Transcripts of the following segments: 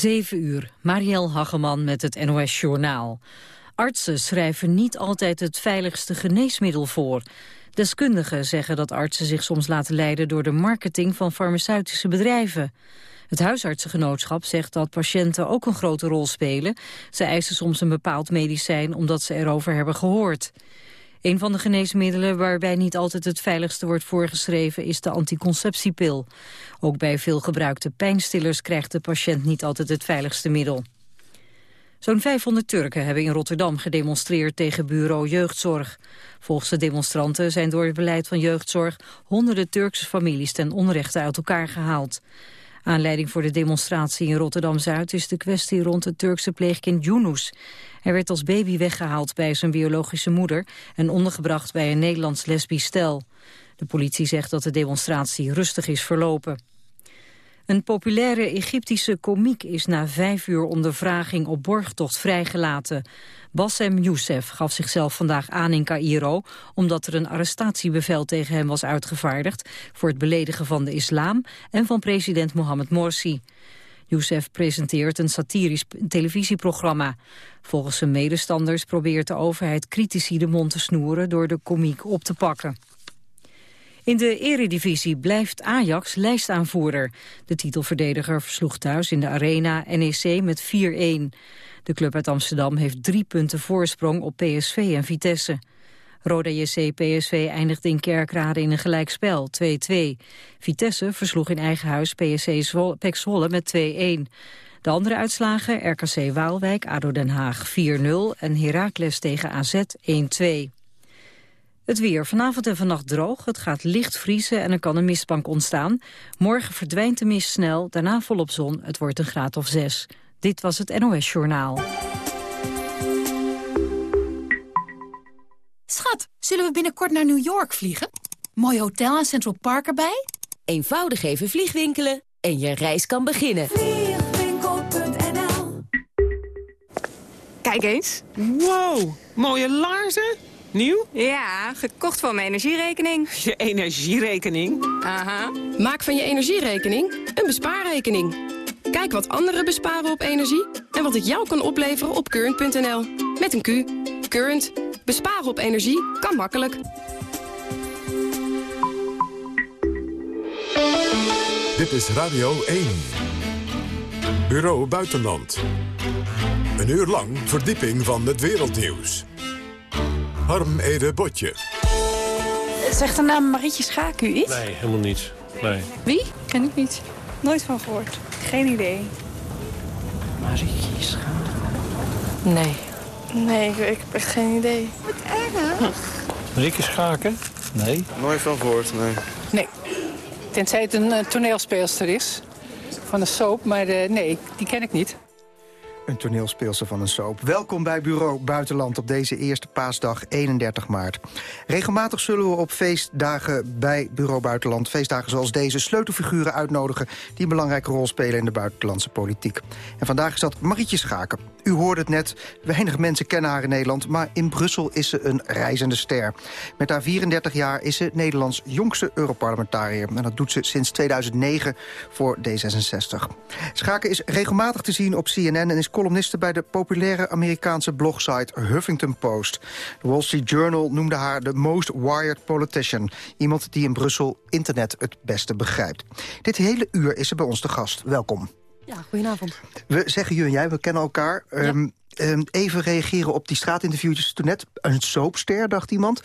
7 uur, Marielle Hageman met het NOS Journaal. Artsen schrijven niet altijd het veiligste geneesmiddel voor. Deskundigen zeggen dat artsen zich soms laten leiden door de marketing van farmaceutische bedrijven. Het huisartsengenootschap zegt dat patiënten ook een grote rol spelen. Ze eisen soms een bepaald medicijn omdat ze erover hebben gehoord. Een van de geneesmiddelen waarbij niet altijd het veiligste wordt voorgeschreven is de anticonceptiepil. Ook bij veel gebruikte pijnstillers krijgt de patiënt niet altijd het veiligste middel. Zo'n 500 Turken hebben in Rotterdam gedemonstreerd tegen bureau jeugdzorg. Volgens de demonstranten zijn door het beleid van jeugdzorg honderden Turkse families ten onrechte uit elkaar gehaald. Aanleiding voor de demonstratie in Rotterdam-Zuid is de kwestie rond het Turkse pleegkind Yunus. Hij werd als baby weggehaald bij zijn biologische moeder en ondergebracht bij een Nederlands lesbisch stel. De politie zegt dat de demonstratie rustig is verlopen. Een populaire Egyptische komiek is na vijf uur ondervraging op borgtocht vrijgelaten. Bassem Youssef gaf zichzelf vandaag aan in Cairo... omdat er een arrestatiebevel tegen hem was uitgevaardigd... voor het beledigen van de islam en van president Mohammed Morsi. Youssef presenteert een satirisch televisieprogramma. Volgens zijn medestanders probeert de overheid critici de mond te snoeren... door de komiek op te pakken. In de eredivisie blijft Ajax lijstaanvoerder. De titelverdediger versloeg thuis in de arena NEC met 4-1. De club uit Amsterdam heeft drie punten voorsprong op PSV en Vitesse. Roda JC PSV eindigde in Kerkrade in een gelijkspel, 2-2. Vitesse versloeg in eigen huis PSC Zwolle, Zwolle met 2-1. De andere uitslagen RKC Waalwijk, ADO Den Haag 4-0 en Heracles tegen AZ 1-2. Het weer. Vanavond en vannacht droog. Het gaat licht vriezen en er kan een mistbank ontstaan. Morgen verdwijnt de mist snel, daarna volop zon. Het wordt een graad of zes. Dit was het NOS Journaal. Schat, zullen we binnenkort naar New York vliegen? Mooi hotel en Central Park erbij? Eenvoudig even vliegwinkelen en je reis kan beginnen. Vliegwinkel.nl Kijk eens. Wow, mooie laarzen. Nieuw? Ja, gekocht van mijn energierekening. Je energierekening? Aha. Maak van je energierekening een bespaarrekening. Kijk wat anderen besparen op energie en wat het jou kan opleveren op current.nl. Met een Q. Current. Besparen op energie kan makkelijk. Dit is Radio 1. Bureau Buitenland. Een uur lang verdieping van het wereldnieuws. Harm Ede Botje. Zegt de naam Marietje Schaak u iets? Nee, helemaal niets. Nee. Wie? Ken ik niet. Nooit van gehoord. Geen idee. Marietje Schaak. Nee. Nee, ik, ik heb echt geen idee. Wat erg. Marietje Schaken? Nee. Nooit van gehoord, nee. Nee. Tenzij het een uh, toneelspeelster is. Van een soap, maar uh, nee, die ken ik niet. Een toneelspeelster van een soap. Welkom bij Bureau Buitenland op deze eerste paasdag 31 maart. Regelmatig zullen we op feestdagen bij Bureau Buitenland... feestdagen zoals deze sleutelfiguren uitnodigen... die een belangrijke rol spelen in de buitenlandse politiek. En vandaag is dat Marietje Schaken. U hoorde het net, weinig mensen kennen haar in Nederland... maar in Brussel is ze een reizende ster. Met haar 34 jaar is ze Nederlands jongste Europarlementariër. En dat doet ze sinds 2009 voor D66. Schaken is regelmatig te zien op CNN en is columniste bij de populaire Amerikaanse blogsite Huffington Post. De Wall Street Journal noemde haar de most wired politician. Iemand die in Brussel internet het beste begrijpt. Dit hele uur is ze bij ons te gast. Welkom. Ja, goedenavond. We zeggen je en jij, we kennen elkaar. Ja. Um, um, even reageren op die straatinterviewtjes toen net. Een soapster, dacht iemand.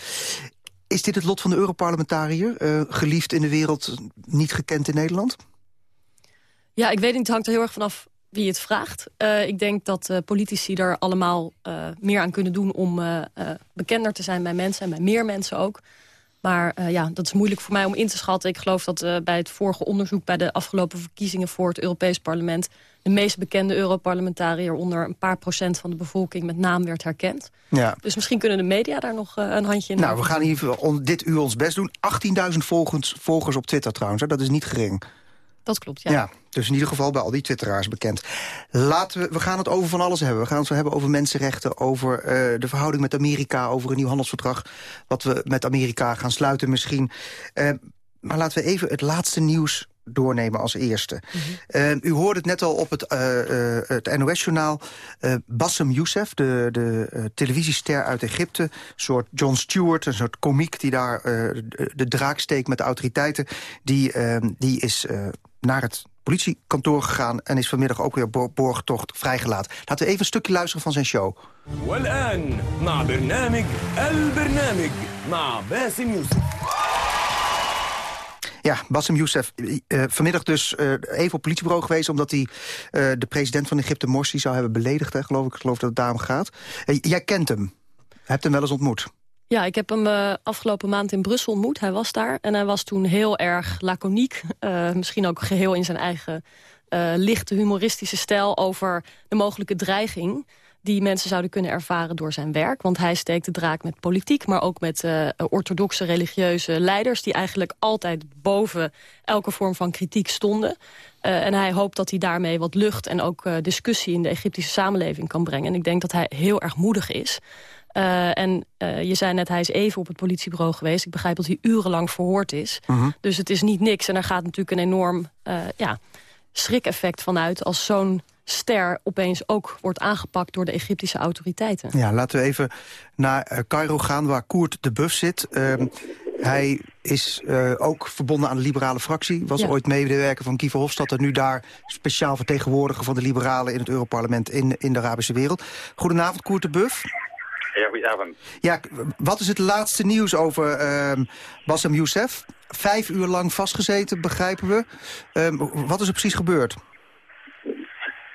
Is dit het lot van de Europarlementariër? Uh, geliefd in de wereld, niet gekend in Nederland? Ja, ik weet niet, het hangt er heel erg vanaf wie het vraagt. Uh, ik denk dat uh, politici er allemaal uh, meer aan kunnen doen... om bekender te zijn bij mensen en bij meer mensen ook. Maar ja, dat is moeilijk voor mij om in te schatten. Ik geloof dat bij het vorige onderzoek... bij de afgelopen verkiezingen voor het Europees Parlement... de meest bekende Europarlementariër onder een paar procent van de bevolking... met naam werd herkend. Ja. Dus misschien kunnen de media daar nog een handje in Nou, we gaan hier dit uur ons best doen. 18.000 volgers, volgers op Twitter trouwens, hè? dat is niet gering. Dat klopt, ja. ja. Dus in ieder geval bij al die twitteraars bekend. Laten we, we gaan het over van alles hebben. We gaan het zo hebben over mensenrechten, over uh, de verhouding met Amerika... over een nieuw handelsverdrag wat we met Amerika gaan sluiten misschien. Uh, maar laten we even het laatste nieuws doornemen als eerste. Uh, u hoorde het net al op het, uh, uh, het NOS-journaal. Bassem Youssef, de, de televisiester uit Egypte... een soort John Stewart, een soort komiek die daar de, de draak steekt met de autoriteiten... die, die is naar het politiekantoor gegaan... en is vanmiddag ook weer op borgtocht vrijgelaten. Laten we even een stukje luisteren van zijn show. Ja, Bassem Youssef, uh, vanmiddag dus uh, even op politiebureau geweest... omdat hij uh, de president van Egypte, Morsi, zou hebben beledigd. Hè, geloof ik. ik geloof dat het daarom gaat. jij kent hem. Hebt hem wel eens ontmoet. Ja, ik heb hem uh, afgelopen maand in Brussel ontmoet. Hij was daar en hij was toen heel erg laconiek. Uh, misschien ook geheel in zijn eigen uh, lichte humoristische stijl... over de mogelijke dreiging die mensen zouden kunnen ervaren door zijn werk. Want hij steekt de draak met politiek, maar ook met orthodoxe religieuze leiders... die eigenlijk altijd boven elke vorm van kritiek stonden. en hij hoopt dat hij daarmee wat lucht en ook discussie in de Egyptische samenleving kan brengen. En ik denk dat hij heel erg moedig is... Uh, en uh, je zei net, hij is even op het politiebureau geweest. Ik begrijp dat hij urenlang verhoord is. Uh -huh. Dus het is niet niks. En er gaat natuurlijk een enorm uh, ja, schrik-effect vanuit... als zo'n ster opeens ook wordt aangepakt door de Egyptische autoriteiten. Ja, laten we even naar Cairo gaan, waar Koert de Buff zit. Ehm, hij is ook verbonden aan de liberale fractie. Was ja. ooit medewerker van Guy Verhofstadt... en nu daar speciaal vertegenwoordiger van de liberalen... in het Europarlement in, in de Arabische wereld. Goedenavond, Koert de Buff. Ja, wat is het laatste nieuws over uh, Bassem Youssef? Vijf uur lang vastgezeten, begrijpen we. Uh, wat is er precies gebeurd?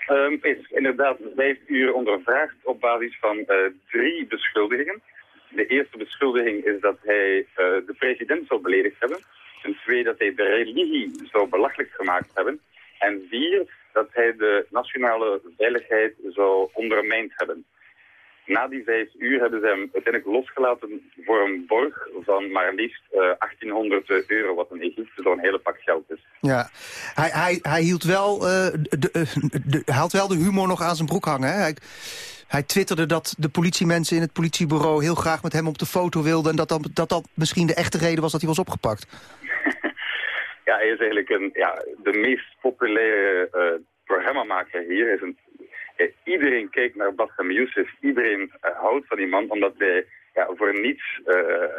Um, is inderdaad vijf uur ondervraagd op basis van uh, drie beschuldigingen. De eerste beschuldiging is dat hij uh, de president zou beledigd hebben. Ten tweede dat hij de religie zou belachelijk gemaakt hebben. En vier dat hij de nationale veiligheid zou ondermijnd hebben. Na die vijf uur hebben ze hem uiteindelijk losgelaten voor een borg van maar liefst uh, 1800 euro, wat in Egypte zo'n hele pak geld is. Ja, hij, hij, hij, hield wel, uh, de, de, hij had wel de humor nog aan zijn broek hangen. Hè? Hij, hij twitterde dat de politiemensen in het politiebureau heel graag met hem op de foto wilden... en dat dat, dat, dat misschien de echte reden was dat hij was opgepakt. ja, hij is eigenlijk een, ja, de meest populaire uh, programmamaker hier. Is een iedereen kijkt naar Bassam Youssef. Iedereen uh, houdt van die man, omdat hij ja, voor niets uh,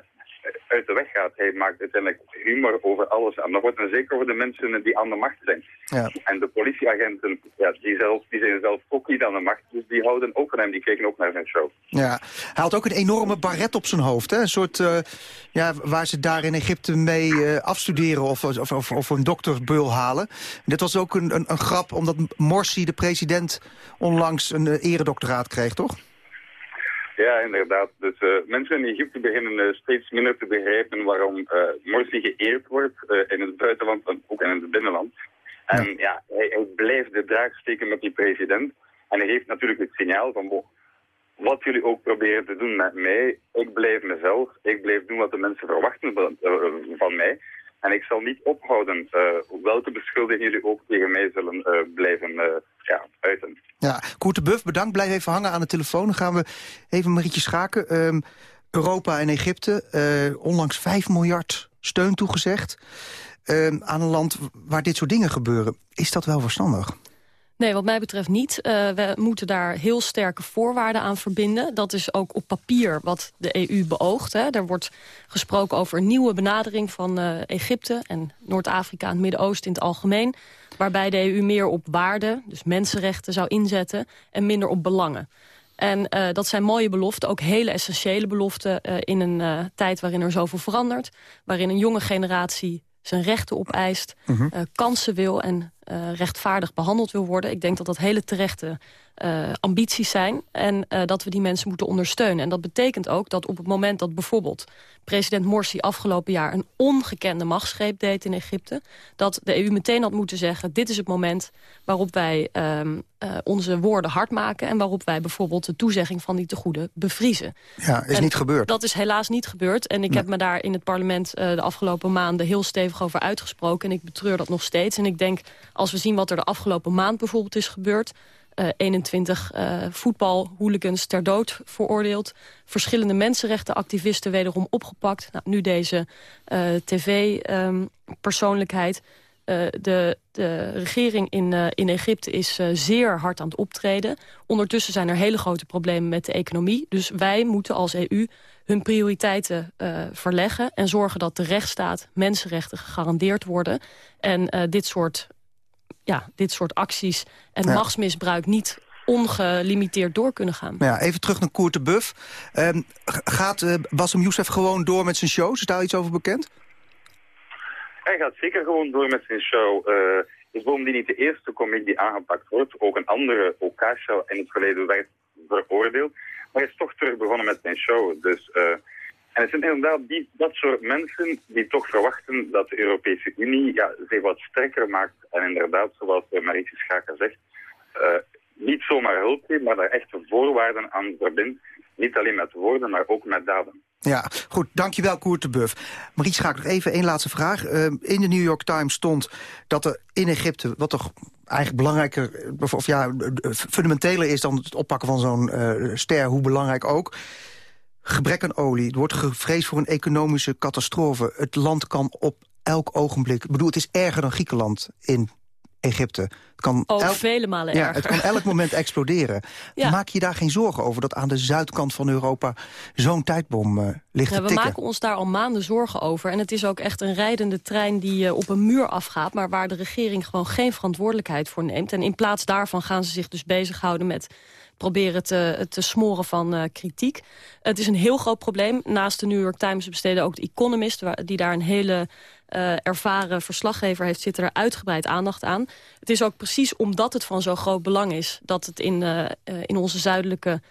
uit de weg gaat. Hij maakt uiteindelijk humor over alles. En dat wordt dan zeker over de mensen die aan de macht zijn. Ja. En de politieagenten, ja, die, zelf, die zijn zelf ook niet aan de macht. Dus die houden ook van hem, die kijken ook naar zijn show. Ja, hij had ook een enorme baret op zijn hoofd. Hè? Een soort, uh, ja, waar ze daar in Egypte mee uh, afstuderen of, of, of, of een doktersbeul halen. Dit was ook een, een, een grap, omdat Morsi, de president, onlangs een uh, eredoctoraat kreeg, toch? Ja, inderdaad. Dus uh, mensen in Egypte beginnen uh, steeds minder te begrijpen waarom uh, Morsi geëerd wordt in het buitenland en ook in het binnenland. En ja, ja hij, hij, blijft de draag steken met die president. En hij geeft natuurlijk het signaal van, wat jullie ook proberen te doen met mij, ik blijf mezelf, ik blijf doen wat de mensen verwachten van, van mij. En ik zal niet ophouden uh, welke beschuldigingen jullie ook tegen mij zullen uh, blijven uh, ja, uiten. Ja, Koert de Buff, bedankt. Blijf even hangen aan de telefoon. Dan gaan we even Marietje schaken. Um, Europa en Egypte, onlangs 5 miljard steun toegezegd... Um, aan een land waar dit soort dingen gebeuren. Is dat wel verstandig? Nee, wat mij betreft niet. Uh, we moeten daar heel sterke voorwaarden aan verbinden. Dat is ook op papier wat de EU beoogt. Hè. Er wordt gesproken over een nieuwe benadering van uh, Egypte... en Noord-Afrika en het Midden-Oosten in het algemeen... waarbij de EU meer op waarden, dus mensenrechten, zou inzetten... en minder op belangen. En uh, dat zijn mooie beloften, ook hele essentiële beloften... In een tijd waarin er zoveel verandert. Waarin een jonge generatie zijn rechten opeist, uh -huh. kansen wil en uh, rechtvaardig behandeld wil worden. Ik denk dat dat hele terechte uh, ambities zijn en uh, dat we die mensen moeten ondersteunen. En dat betekent ook dat op het moment dat bijvoorbeeld president Morsi afgelopen jaar een ongekende machtsgreep deed in Egypte, dat de EU meteen had moeten zeggen, dit is het moment waarop wij um, uh, onze woorden hard maken en waarop wij bijvoorbeeld de toezegging van die tegoeden bevriezen. Ja, is en niet gebeurd. Dat is helaas niet gebeurd en ik nee. heb me daar in het parlement de afgelopen maanden heel stevig over uitgesproken en ik betreur dat nog steeds. En ik denk, als we zien wat er de afgelopen maand bijvoorbeeld is gebeurd, uh, 21 uh, voetbalhooligans ter dood veroordeeld. Verschillende mensenrechtenactivisten wederom opgepakt. Nou, nu deze uh, tv-persoonlijkheid. de, de regering in, in Egypte is zeer hard aan het optreden. Ondertussen zijn er hele grote problemen met de economie. Dus wij moeten als EU hun prioriteiten verleggen... en zorgen dat de rechtsstaat, mensenrechten gegarandeerd worden. En dit, soort, ja, dit soort acties en machtsmisbruik niet ongelimiteerd door kunnen gaan. Ja, even terug naar Koert de Buff. Um, gaat uh, Bassem Youssef gewoon door met zijn show? Is daar iets over bekend? Hij gaat zeker gewoon door met zijn show. Uh, is bovendien niet de eerste comic die aangepakt wordt. Ook een andere OK-show in het verleden werd veroordeeld. Maar hij is toch terug begonnen met zijn show. Dus, uh, en het zijn inderdaad die, dat soort mensen die toch verwachten dat de Europese Unie ja, zich wat sterker maakt. En inderdaad, zoals Marietje Schaken zegt, uh, niet zomaar hulp geeft, maar daar echte voorwaarden aan verbindt. Niet alleen met woorden, maar ook met daden. Ja, goed. Dankjewel, Koert de Buff. Marie Schaak, nog even één laatste vraag. Uh, in de New York Times stond dat er in Egypte... wat toch eigenlijk belangrijker, of ja, fundamenteler is... dan het oppakken van zo'n uh, ster, hoe belangrijk ook... gebrek aan olie. Er wordt gevreesd voor een economische catastrofe. Het land kan op elk ogenblik... Ik bedoel, het is erger dan Griekenland in Egypte. Het kan Ook vele malen ja, Het kan elk moment exploderen. Maak je daar geen zorgen over dat aan de zuidkant van Europa zo'n tijdbom uh, ligt ja, We maken ons daar al maanden zorgen over. En het is ook echt een rijdende trein die uh, op een muur afgaat... maar waar de regering gewoon geen verantwoordelijkheid voor neemt. En in plaats daarvan gaan ze zich dus bezighouden met proberen te, te smoren van uh, kritiek. Het is een heel groot probleem. Naast de New York Times besteden ook de Economist... Die daar een hele uh, ervaren verslaggever heeft, zit er uitgebreid aandacht aan. Het is ook precies omdat het van zo groot belang is... dat het in, uh, in onze zuidelijke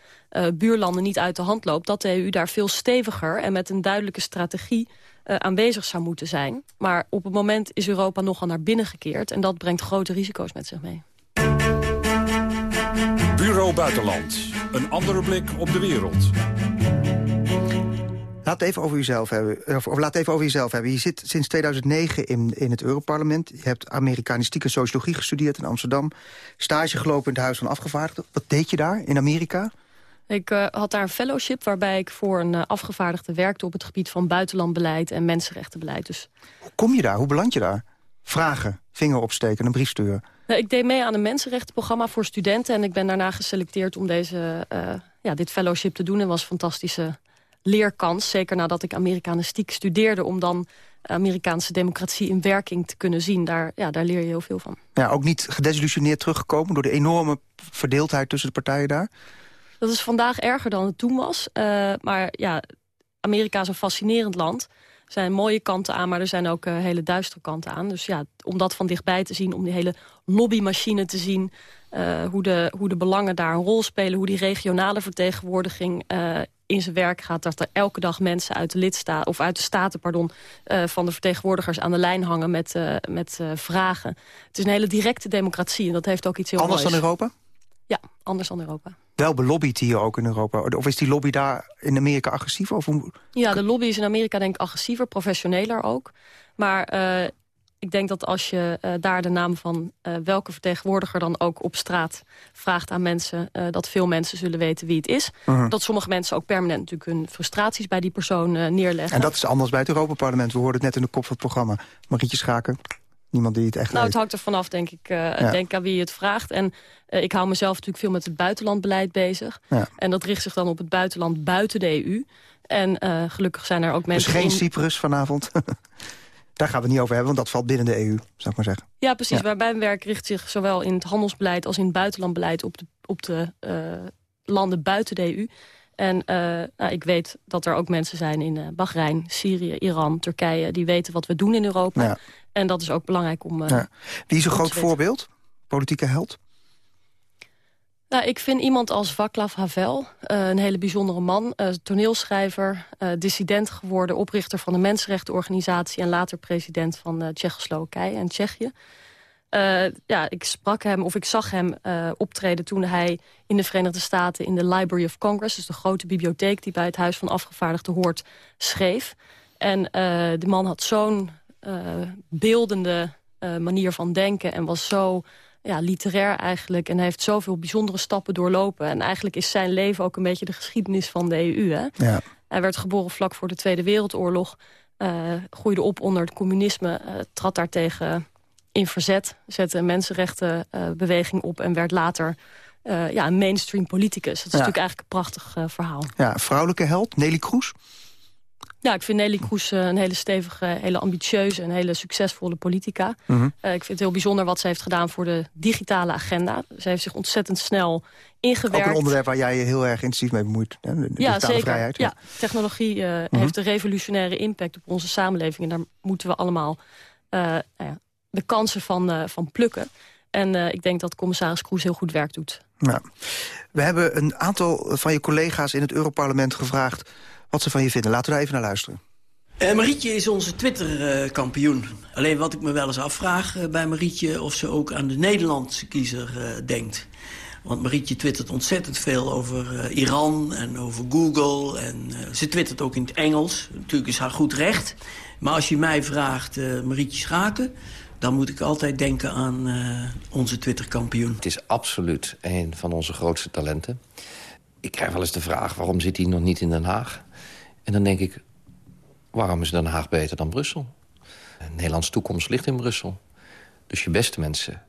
buurlanden niet uit de hand loopt... dat de EU daar veel steviger en met een duidelijke strategie aanwezig zou moeten zijn. Maar op het moment is Europa nogal naar binnen gekeerd... en dat brengt grote risico's met zich mee. Bureau Buitenland. Een andere blik op de wereld. Laat het even over jezelf hebben. Of, of laat even over jezelf hebben. Je zit sinds 2009 in, in het Europarlement. Je hebt Amerikanistieke sociologie gestudeerd in Amsterdam. Stage gelopen in het Huis van Afgevaardigden. Wat deed je daar in Amerika? Ik uh, had daar een fellowship waarbij ik voor een uh, afgevaardigde werkte... op het gebied van buitenlandbeleid en mensenrechtenbeleid. Dus... Hoe kom je daar? Hoe beland je daar? Vragen, vinger opsteken, een brief sturen? Nou, ik deed mee aan een mensenrechtenprogramma voor studenten... en ik ben daarna geselecteerd om deze, uh, ja, dit fellowship te doen. En was een fantastische leerkans. Zeker nadat ik Amerikanistiek studeerde... om dan Amerikaanse democratie in werking te kunnen zien. Daar, ja, daar leer je heel veel van. Ja, ook niet gedesillusioneerd teruggekomen... door de enorme verdeeldheid tussen de partijen daar? Dat is vandaag erger dan het toen was. Uh, maar ja, Amerika is een fascinerend land. Er zijn mooie kanten aan, maar er zijn ook uh, hele duistere kanten aan. Dus ja, om dat van dichtbij te zien, om die hele lobbymachine te zien... Uh, hoe, de, hoe de belangen daar een rol spelen, hoe die regionale vertegenwoordiging uh, in zijn werk gaat... dat er elke dag mensen uit de, lidstaat, of uit de staten pardon, van de vertegenwoordigers aan de lijn hangen met, met vragen. Het is een hele directe democratie en dat heeft ook iets heel Anders moois. dan Europa? Ja, anders dan Europa. Wel belobbyd hier ook in Europa. Of is die lobby daar in Amerika agressiever? Of. Ja, de lobby is in Amerika denk ik agressiever, professioneler ook. Maar ik denk dat als je uh, daar de naam van uh, welke vertegenwoordiger dan ook op straat vraagt aan mensen, uh, dat veel mensen zullen weten wie het is. -huh. Dat sommige mensen ook permanent natuurlijk hun frustraties bij die persoon neerleggen. En dat is anders bij het Europaparlement. We hoorden het net in de kop van het programma. Marietje Schaken, niemand die het echt Nou, weet. het hangt er vanaf, denk ik. Ja. Denk aan wie je het vraagt. En ik hou mezelf natuurlijk veel met het buitenlandbeleid bezig. Ja. En dat richt zich dan op het buitenland buiten de EU. En gelukkig zijn er ook mensen... Dus geen in... Cyprus vanavond? Daar gaan we het niet over hebben, want dat valt binnen de EU, zou ik maar zeggen. Ja, precies. Ja. Waar mijn werk richt zich zowel in het handelsbeleid als in het buitenlandbeleid op de, op de landen buiten de EU. En uh, nou, ik weet dat er ook mensen zijn in uh, Bahrein, Syrië, Iran, Turkije... die weten wat we doen in Europa. Ja. En dat is ook belangrijk om... Ja. Wie is een groot voorbeeld? Politieke held? Nou, ik vind iemand als Václav Havel, uh, een hele bijzondere man. Uh, toneelschrijver, uh, dissident geworden, oprichter van de Mensenrechtenorganisatie... en later president van Tsjechoslowakije en Tsjechië. Ja, ik sprak hem, of ik zag hem optreden toen hij in de Verenigde Staten... in de Library of Congress, dus de grote bibliotheek... die bij het Huis van Afgevaardigden hoort, schreef. En de man had zo'n beeldende manier van denken en was zo ja, literair eigenlijk. En hij heeft zoveel bijzondere stappen doorlopen. En eigenlijk is zijn leven ook een beetje de geschiedenis van de EU. Hè? Ja. Hij werd geboren vlak voor de Tweede Wereldoorlog. Uh, groeide op onder het communisme. Uh, trad daar tegen in verzet. Zette een mensenrechtenbeweging op en werd later ja, een mainstream politicus. Dat is natuurlijk eigenlijk een prachtig verhaal. Ja, vrouwelijke held, Nelly Kroes? Ja, ik vind Nelly Kroes een hele stevige, hele ambitieuze... en hele succesvolle politica. Mhm. ik vind het heel bijzonder wat ze heeft gedaan voor de digitale agenda. Ze heeft zich ontzettend snel ingewerkt. Ook een onderwerp waar jij je heel erg intensief mee bemoeit. Hè? De ja, zeker. Vrijheid, ja. technologie uh, heeft een revolutionaire impact op onze samenleving. En daar moeten we allemaal uh, nou ja, de kansen van, uh, van plukken. En ik denk dat commissaris Kroes heel goed werk doet. Ja. We hebben een aantal van je collega's in het Europarlement gevraagd... wat ze van je vinden. Laten we daar even naar luisteren. Uh, Marietje is onze Twitter-kampioen. Alleen wat ik me wel eens afvraag uh, bij Marietje... of ze ook aan de Nederlandse kiezer uh, denkt. Want Marietje twittert ontzettend veel over Iran en over Google. En ze twittert ook in het Engels. Natuurlijk is haar goed recht. Maar als je mij vraagt, Marietje Schaken... dan moet ik altijd denken aan onze Twitter-kampioen. Het is absoluut een van onze grootste talenten. Ik krijg wel eens de vraag, waarom zit hij nog niet in Den Haag? En dan denk ik, waarom is Den Haag beter dan Brussel? Nederlands toekomst ligt in Brussel. Dus je beste mensen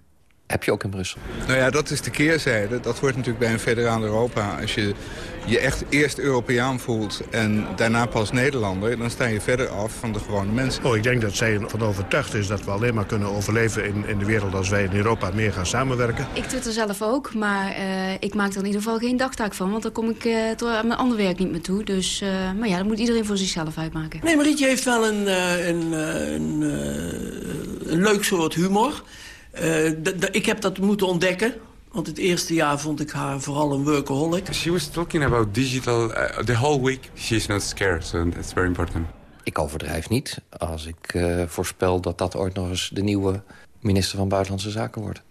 heb je ook in Brussel. Nou ja, dat is de keerzijde. Dat hoort natuurlijk bij een federaal Europa. Als je je echt eerst Europeaan voelt en daarna pas Nederlander... dan sta je verder af van de gewone mensen. Oh, ik denk dat zij ervan overtuigd is dat we alleen maar kunnen overleven in, in de wereld... als wij in Europa meer gaan samenwerken. Ik twitter zelf ook, maar uh, ik maak er in ieder geval geen dagtaak van... want dan kom ik uh, door aan mijn ander werk niet meer toe. Dus, uh, maar ja, dat moet iedereen voor zichzelf uitmaken. Nee, Marietje heeft wel een, een, een, een leuk soort humor... Uh, ik heb dat moeten ontdekken. Want het eerste jaar vond ik haar vooral een workaholic. She was talking about digital uh, the whole week. She's not scared, so that's very important. Ik overdrijf niet als ik uh, voorspel dat dat ooit nog eens de nieuwe minister van Buitenlandse Zaken wordt.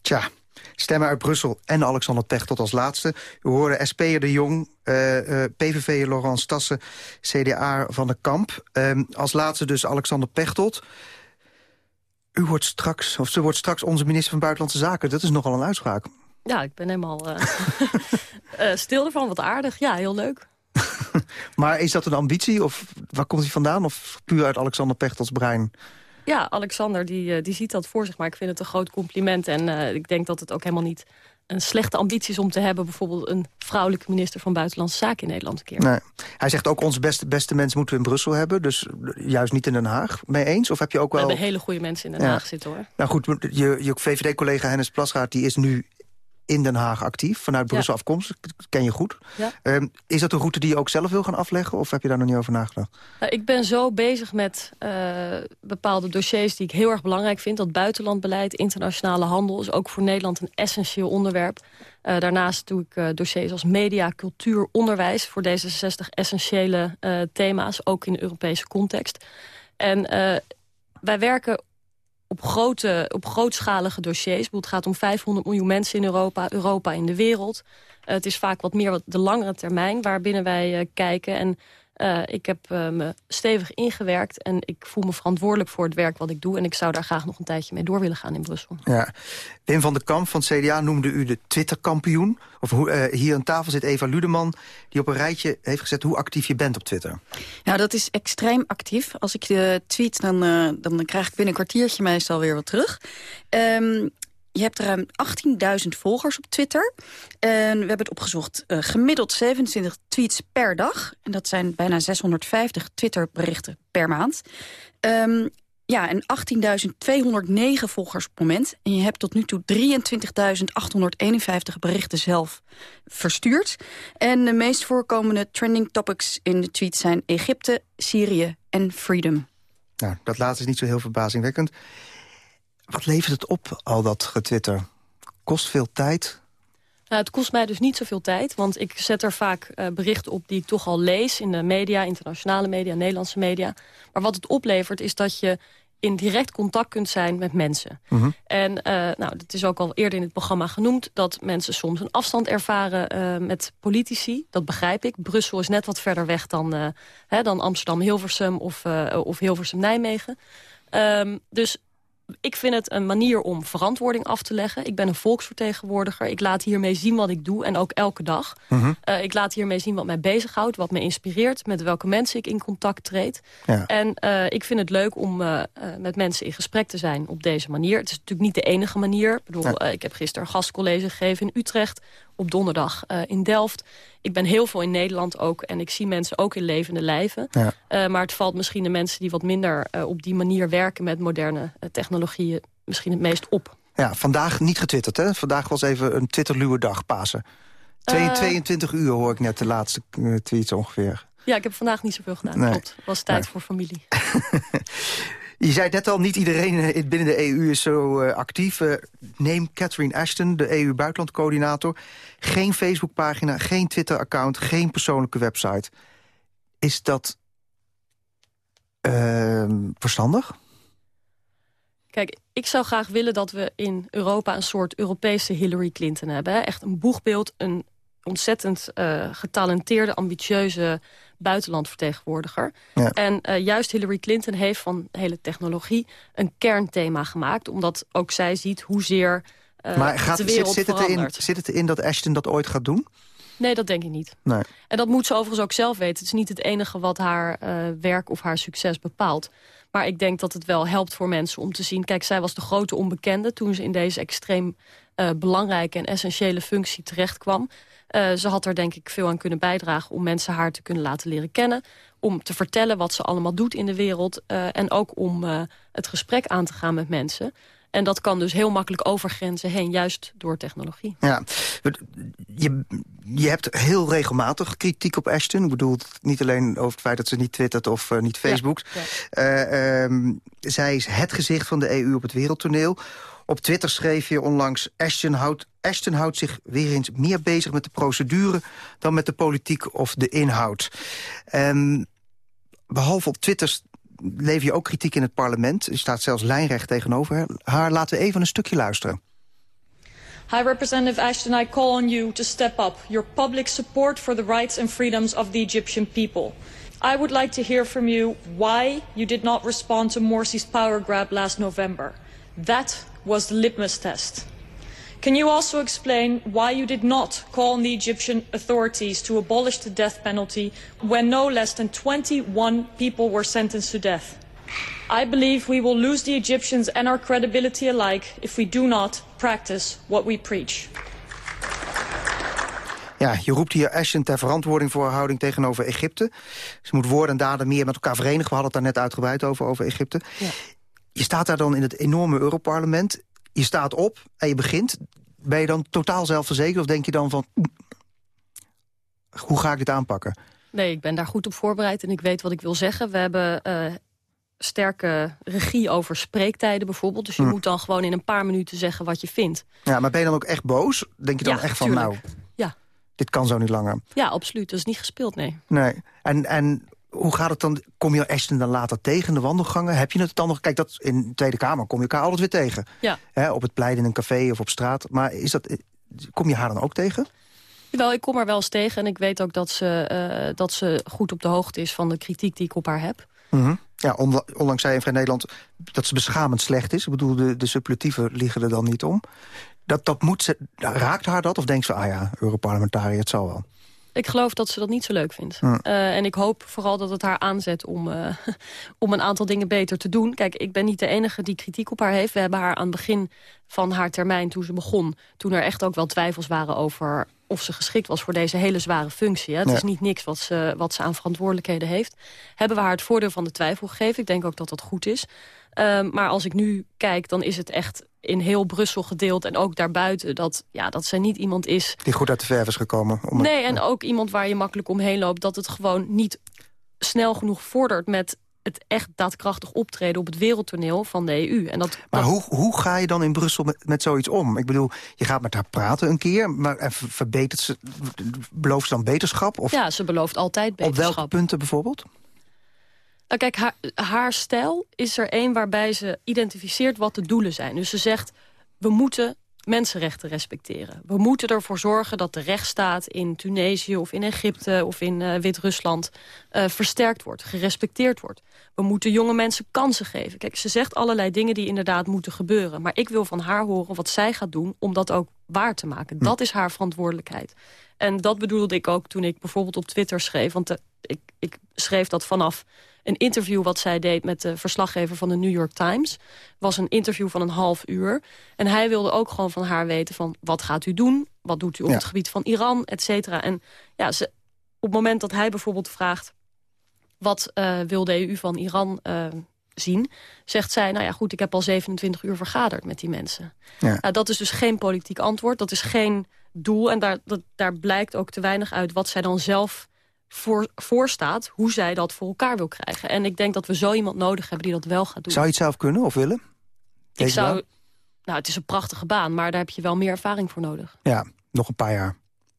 Tja, stemmen uit Brussel en Alexander Pechtold als laatste. U hoorde SP'er De Jong, uh, uh, PVV'er Laurence Tassen, CDA van de Kamp. Uh, als laatste dus Alexander Pechtold. U wordt straks, of ze wordt straks onze minister van Buitenlandse Zaken. Dat is nogal een uitspraak. Ja, ik ben helemaal uh, uh, stil ervan. Wat aardig. Ja, heel leuk. maar is dat een ambitie? Of waar komt hij vandaan? Of puur uit Alexander Pechtold's brein? Ja, Alexander die, die ziet dat voor zich. Maar ik vind het een groot compliment. En uh, ik denk dat het ook helemaal niet een slechte ambitie is om te hebben... bijvoorbeeld een vrouwelijke minister van Buitenlandse Zaken in Nederland een keer. Nee. Hij zegt ook onze beste, beste mensen moeten we in Brussel hebben. Dus juist niet in Den Haag. Mee eens? Of heb je ook wel... We hebben hele goede mensen in Den Haag zitten hoor. Nou goed, je, je VVD-collega Hennis Plasgaard die is nu in Den Haag actief, vanuit Brussel ja. afkomstig. Ken je goed. Ja. Um, is dat een route die je ook zelf wil gaan afleggen? Of heb je daar nog niet over nagedacht? Nou, ik ben zo bezig met uh, bepaalde dossiers die ik heel erg belangrijk vind. Dat buitenlandbeleid, internationale handel... is ook voor Nederland een essentieel onderwerp. Uh, daarnaast doe ik uh, dossiers als media, cultuur, onderwijs... voor D66 essentiële thema's, ook in de Europese context. En wij werken op, grote, op grootschalige dossiers. Het gaat om 500 miljoen mensen in Europa, Europa in de wereld. Uh, het is vaak wat meer wat de langere termijn waarbinnen wij uh, kijken. En uh, ik heb me stevig ingewerkt en ik voel me verantwoordelijk voor het werk wat ik doe. En ik zou daar graag nog een tijdje mee door willen gaan in Brussel. Ja. Wim van der Kamp van het CDA noemde u de Twitter-kampioen. Of hier aan tafel zit Eva Ludeman, die op een rijtje heeft gezet hoe actief je bent op Twitter. Nou, dat is extreem actief. Als ik je tweet, dan, uh, dan krijg ik binnen een kwartiertje meestal weer wat terug. Um, je hebt ruim 18.000 volgers op Twitter. En we hebben het opgezocht. Uh, gemiddeld 27 tweets per dag. En dat zijn bijna 650 Twitterberichten per maand. Um, ja, en 18.209 volgers op het moment. En je hebt tot nu toe 23.851 berichten zelf verstuurd. En de meest voorkomende trending topics in de tweet zijn Egypte, Syrië en Freedom. Nou, dat laatste is niet zo heel verbazingwekkend. Wat levert het op, al dat getwitter? Kost veel tijd? Nou, het kost mij dus niet zoveel tijd, want ik zet er vaak uh, berichten op die ik toch al lees in de media, internationale media, Nederlandse media. Maar wat het oplevert is dat je in direct contact kunt zijn met mensen. Mhm. Mm -hmm. En uh, nou, dat is ook al eerder in het programma genoemd... dat mensen soms een afstand ervaren uh, met politici. Dat begrijp ik. Brussel is net wat verder weg dan, hè, dan Amsterdam-Hilversum of, of Hilversum-Nijmegen. Um, dus ik vind het een manier om verantwoording af te leggen. Ik ben een volksvertegenwoordiger. Ik laat hiermee zien wat ik doe en ook elke dag. Mhm. Uh, ik laat hiermee zien wat mij bezighoudt, wat me inspireert... met welke mensen ik in contact treed. Ja. En uh, ik vind het leuk om uh, met mensen in gesprek te zijn op deze manier. Het is natuurlijk niet de enige manier. Ik bedoel, Ja. ik heb gisteren een gastcollege gegeven in Utrecht... op donderdag in Delft. Ik ben heel veel in Nederland ook en ik zie mensen ook in levende lijven. Ja. Uh, maar het valt misschien de mensen die wat minder uh, op die manier werken... met moderne technologieën misschien het meest op. Ja, vandaag niet getwitterd, hè? Vandaag was even een Twitterluwe dag, Pasen. Twee, 22 uur hoor ik net de laatste tweets ongeveer. Ja, ik heb vandaag niet zoveel gedaan, Nee. klopt. Het was tijd Nee. voor familie. Je zei net al, niet iedereen eh, binnen de EU is zo uh, actief. Uh, neem Catherine Ashton, de EU-buitenlandcoördinator. Geen Facebookpagina, geen Twitter-account, geen persoonlijke website. Is dat uh, verstandig? Kijk, ik zou graag willen dat we in Europa een soort Europese Hillary Clinton hebben. Hè? Echt een boegbeeld, een ontzettend uh, getalenteerde, ambitieuze buitenlandvertegenwoordiger. Ja. En uh, juist Hillary Clinton heeft van de hele technologie een kernthema gemaakt. Omdat ook zij ziet hoezeer uh, maar gaat, de wereld zit, zit, het erin, zit het erin dat Ashton dat ooit gaat doen? Nee, dat denk ik niet. Nee. En dat moet ze overigens ook zelf weten. Het is niet het enige wat haar uh, werk of haar succes bepaalt. Maar ik denk dat het wel helpt voor mensen om te zien... kijk, zij was de grote onbekende toen ze in deze extreem uh, belangrijke en essentiële functie terecht kwam. Uh, ze had er denk ik veel aan kunnen bijdragen om mensen haar te kunnen laten leren kennen. Om te vertellen wat ze allemaal doet in de wereld. Uh, en ook om uh, het gesprek aan te gaan met mensen. En dat kan dus heel makkelijk over grenzen heen, juist door technologie. Ja, je, je hebt heel regelmatig kritiek op Ashton. Ik bedoel, niet alleen over het feit dat ze niet twittert of uh, niet facebookt. Ja, ja. Uh, um, zij is het gezicht van de EU op het wereldtoneel. Op Twitter schreef je onlangs... Ashton houdt, Ashton houdt zich weer eens meer bezig met de procedure... dan met de politiek of de inhoud. Um, behalve op Twitter lever je ook kritiek in het parlement. Er staat zelfs lijnrecht tegenover haar. Laten we even een stukje luisteren. High Representative Ashton, I call on you to step up your public support for the rights and freedoms of the Egyptian people. I would like to hear from you why you did not respond to Morsi's power grab last November. That was the litmus test. Can you also explain why you did not call on the Egyptian authorities to abolish the death penalty when no less than 21 people were sentenced to death? I believe we will lose the Egyptians and our credibility alike if we do not practice what we preach. Ja, je roept hier Ashton ter verantwoording voor haar houding tegenover Egypte. Ze moet woorden en daden meer met elkaar verenigen. We hadden het daar net uitgebreid over, over Egypte. Ja. Je staat daar dan in het enorme Europarlement. Je staat op en je begint. Ben je dan totaal zelfverzekerd of denk je dan van... hoe ga ik dit aanpakken? Nee, ik ben daar goed op voorbereid en ik weet wat ik wil zeggen. We hebben uh, sterke regie over spreektijden bijvoorbeeld. Dus je Hm. moet dan gewoon in een paar minuten zeggen wat je vindt. Ja, maar ben je dan ook echt boos? Denk je dan Ja, echt van, tuurlijk. nou, Ja, dit kan zo niet langer? ja absoluut. Dat is niet gespeeld, nee. Nee. En, en hoe gaat het dan? Kom je Ashton dan later tegen de wandelgangen? Heb je het dan nog? Kijk, dat in de Tweede Kamer kom je elkaar altijd weer tegen. Ja. Hè, op het plein in een café of op straat. Maar is dat, kom je haar dan ook tegen? Jawel, ik kom haar wel eens tegen en ik weet ook dat ze, eh, dat ze goed op de hoogte is van de kritiek die ik op haar heb. Mhm. Ja, onla- onlangs zei in Vrij Nederland dat ze beschamend slecht is. Ik bedoel, de, de superlatieven liggen er dan niet om. Dat, dat moet ze, raakt haar dat? Of denkt ze, ah ja, Europarlementariër, het zal wel. Ik geloof dat ze dat niet zo leuk vindt. Uh, en ik hoop vooral dat het haar aanzet om, uh, om een aantal dingen beter te doen. Kijk, ik ben niet de enige die kritiek op haar heeft. We hebben haar aan het begin van haar termijn, toen ze begon... toen er echt ook wel twijfels waren over of ze geschikt was voor deze hele zware functie. Hè. Het Ja. is niet niks wat ze, wat ze aan verantwoordelijkheden heeft. Hebben we haar het voordeel van de twijfel gegeven. Ik denk ook dat dat goed is. Uh, maar als ik nu kijk, dan is het echt in heel Brussel gedeeld... en ook daarbuiten, dat, ja, dat zij niet iemand is... Die goed uit de verf is gekomen. Om Nee, en ook iemand waar je makkelijk omheen loopt... dat het gewoon niet snel genoeg vordert met het echt daadkrachtig optreden... op het wereldtoneel van de EU. En dat, Maar dat- hoe, hoe ga je dan in Brussel met, met zoiets om? Ik bedoel, je gaat met haar praten een keer... maar en ver- verbetert ze, belooft ze dan beterschap? Of ja, ze belooft altijd op welke beterschap. punten bijvoorbeeld? Nou, kijk, haar, stijl is er één waarbij ze identificeert wat de doelen zijn. Dus ze zegt, we moeten mensenrechten respecteren. We moeten ervoor zorgen dat de rechtsstaat in Tunesië of in Egypte of in uh, Wit-Rusland uh, versterkt wordt, gerespecteerd wordt. We moeten jonge mensen kansen geven. Kijk, ze zegt allerlei dingen die inderdaad moeten gebeuren. Maar ik wil van haar horen wat zij gaat doen om dat ook waar te maken. Dat is haar verantwoordelijkheid. En dat bedoelde ik ook toen ik bijvoorbeeld op Twitter schreef. Want de, ik, ik schreef dat vanaf een interview wat zij deed met de verslaggever van de New York Times. was een interview van een half uur. En hij wilde ook gewoon van haar weten van wat gaat u doen? Wat doet u op het gebied van Iran, et cetera? En ja, ze, op het moment dat hij bijvoorbeeld vraagt... wat uh, wil de EU van Iran uh, zien, zegt zij... nou ja, goed, ik heb al 27 uur vergaderd met die mensen. Ja. Nou, dat is dus geen politiek antwoord, dat is geen doel. En daar, dat, daar blijkt ook te weinig uit wat zij dan zelf voor, voor staat... hoe zij dat voor elkaar wil krijgen. En ik denk dat we zo iemand nodig hebben die dat wel gaat doen. Zou je het zelf kunnen of willen? ik zou... Nou, het is een prachtige baan, maar daar heb je wel meer ervaring voor nodig. Ja, nog een paar jaar.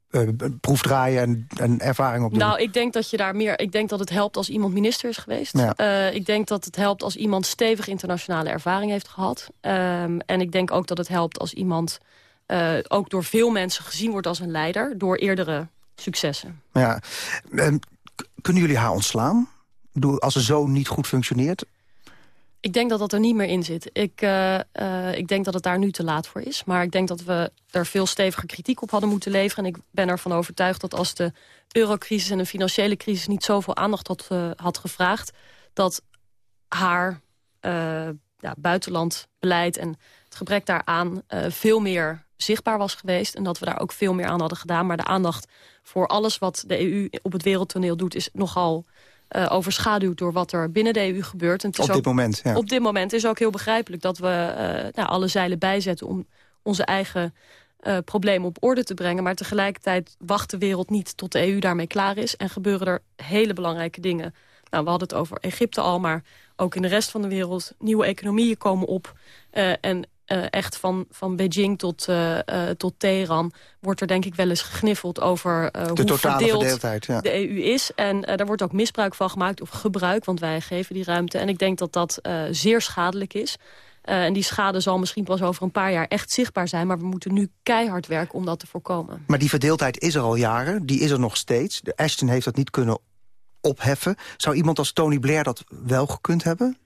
Uh, proefdraaien en, en ervaring op Nou, ik denk dat je daar meer. Ik denk dat het helpt als iemand minister is geweest. Ja. Uh, ik denk dat het helpt als iemand stevig internationale ervaring heeft gehad. Um, en ik denk ook dat het helpt als iemand uh, ook door veel mensen gezien wordt als een leider... door eerdere successen. Ja. Um, kunnen jullie haar ontslaan? Als ze zo niet goed functioneert? Ik denk dat dat er niet meer in zit. Ik, uh, uh, ik denk dat het daar nu te laat voor is. Maar ik denk dat we er veel stevige kritiek op hadden moeten leveren. En ik ben ervan overtuigd dat als de eurocrisis en de financiële crisis... niet zoveel aandacht had, uh, had gevraagd... dat haar ja, buitenlandbeleid en het gebrek daaraan veel meer zichtbaar was geweest. En dat we daar ook veel meer aan hadden gedaan. Maar de aandacht voor alles wat de EU op het wereldtoneel doet... is nogal uh, overschaduwd door wat er binnen de EU gebeurt. En het is op dit moment, ja. Op dit moment is ook heel begrijpelijk dat we uh, nou, alle zeilen bijzetten... om onze eigen uh, problemen op orde te brengen. Maar tegelijkertijd wacht de wereld niet tot de EU daarmee klaar is. En gebeuren er hele belangrijke dingen. Nou, we hadden het over Egypte al, maar ook in de rest van de wereld. Nieuwe economieën komen op. en uh, echt van, van Beijing tot, uh, uh, tot Teheran... wordt er denk ik wel eens gegniffeld over de hoe verdeeld ja. de EU is. En daar wordt ook misbruik van gemaakt, of gebruik, want wij geven die ruimte. En ik denk dat dat zeer schadelijk is. en die schade zal misschien pas over een paar jaar echt zichtbaar zijn... maar we moeten nu keihard werken om dat te voorkomen. Maar die verdeeldheid is er al jaren, die is er nog steeds. De Ashton heeft dat niet kunnen opheffen. Zou iemand als Tony Blair dat wel gekund hebben?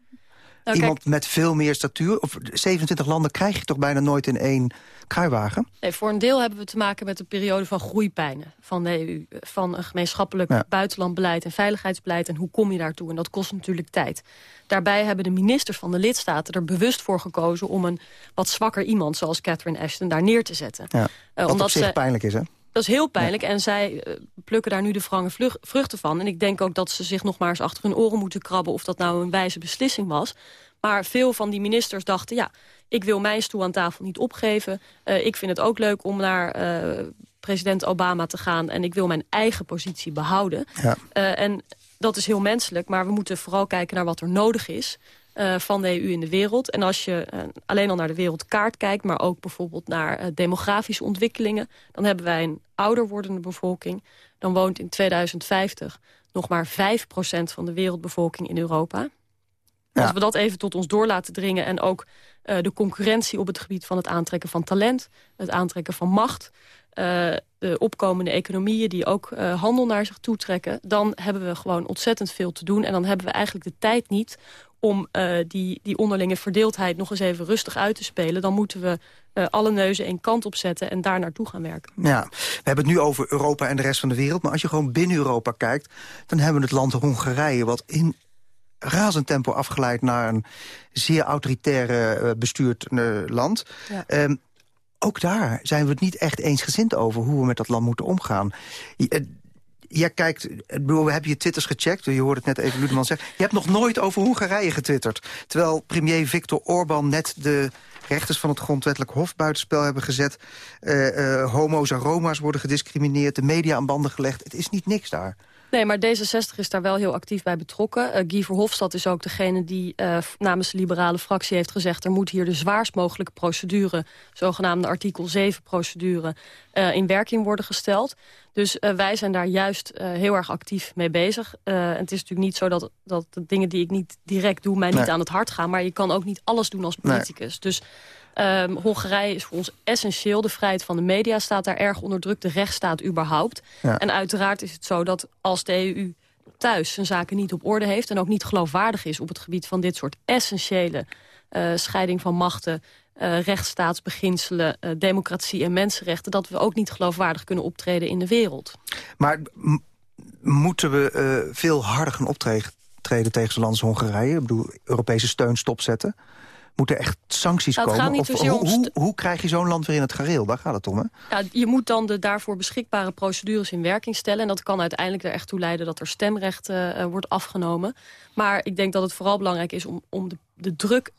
Nou, Iemand kijk, met veel meer statuur? Of 27 landen krijg je toch bijna nooit in één kruiwagen? Nee, voor een deel hebben we te maken met een periode van groeipijnen van de EU. Van een gemeenschappelijk ja. buitenlandbeleid en veiligheidsbeleid. En hoe kom je daartoe? En dat kost natuurlijk tijd. Daarbij hebben de ministers van de lidstaten er bewust voor gekozen... om een wat zwakker iemand zoals Catherine Ashton daar neer te zetten. Ja, wat uh, omdat op zich ze, pijnlijk is, hè? Dat is heel pijnlijk ja. en zij uh, plukken daar nu de wrange vruchten van. En ik denk ook dat ze zich nog maar eens achter hun oren moeten krabben... of dat nou een wijze beslissing was. Maar veel van die ministers dachten... ja, ik wil mijn stoel aan tafel niet opgeven. Uh, ik vind het ook leuk om naar uh, president Obama te gaan... en ik wil mijn eigen positie behouden. Ja. Uh, en dat is heel menselijk, maar we moeten vooral kijken naar wat er nodig is... Uh, van de EU in de wereld. En als je uh, alleen al naar de wereldkaart kijkt... maar ook bijvoorbeeld naar uh, demografische ontwikkelingen... dan hebben wij een ouder wordende bevolking. Dan woont in 2050 nog maar 5% van de wereldbevolking in Europa. Ja. Als we dat even tot ons door laten dringen... en ook de concurrentie op het gebied van het aantrekken van talent... het aantrekken van macht... de opkomende economieën die ook handel naar zich toe trekken... dan hebben we gewoon ontzettend veel te doen. En dan hebben we eigenlijk de tijd niet om uh, die, die onderlinge verdeeldheid nog eens even rustig uit te spelen... dan moeten we uh, alle neuzen één kant op zetten en daar naartoe gaan werken. Ja, we hebben het nu over Europa en de rest van de wereld... maar als je gewoon binnen Europa kijkt... dan hebben we het land Hongarije... wat in razend tempo afgeleid naar een zeer autoritaire uh, bestuurd land... Ja. Um, ook daar zijn we het niet echt eensgezind over... hoe we met dat land moeten omgaan jij kijkt, we hebben je twitters gecheckt. Je hoorde het net even Ludeman zeggen. Je hebt nog nooit over Hongarije getwitterd. Terwijl premier Viktor Orban net de rechters van het grondwettelijk hof buitenspel hebben gezet. Uh, homo's en roma's worden gediscrimineerd. De media aan banden gelegd. Het is niet niks daar. Nee, maar D66 is daar wel heel actief bij betrokken. Uh, Guy Verhofstadt is ook degene die uh, namens de liberale fractie heeft gezegd... er moet hier de zwaarst mogelijke procedure, zogenaamde artikel 7-procedure... Uh, in werking worden gesteld. Dus wij zijn daar juist heel erg actief mee bezig. het is natuurlijk niet zo dat, dat de dingen die ik niet direct doe... mij nee. niet aan het hart gaan, maar je kan ook niet alles doen als politicus. Nee. Dus Ehm, Hongarije is voor ons essentieel. De vrijheid van de media staat daar erg onder druk. De rechtsstaat überhaupt. Ja. En uiteraard is het zo dat als de EU thuis zijn zaken niet op orde heeft... en ook niet geloofwaardig is op het gebied van dit soort essentiële eh, scheiding van machten... eh, rechtsstaatsbeginselen, eh, democratie en mensenrechten... dat we ook niet geloofwaardig kunnen optreden in de wereld. Maar moeten we veel harder gaan optreden tegen zo'n land als Hongarije? Ik bedoel, Europese steun stopzetten? Moeten echt sancties Nou, komen? Of hoe, hoe krijg je zo'n land weer in het gareel? Daar gaat het om, hè? Ja, je moet dan de daarvoor beschikbare procedures in werking stellen. En dat kan uiteindelijk er echt toe leiden dat er stemrecht eh, eh, wordt afgenomen. Maar ik denk dat het vooral belangrijk is om, om de, de druk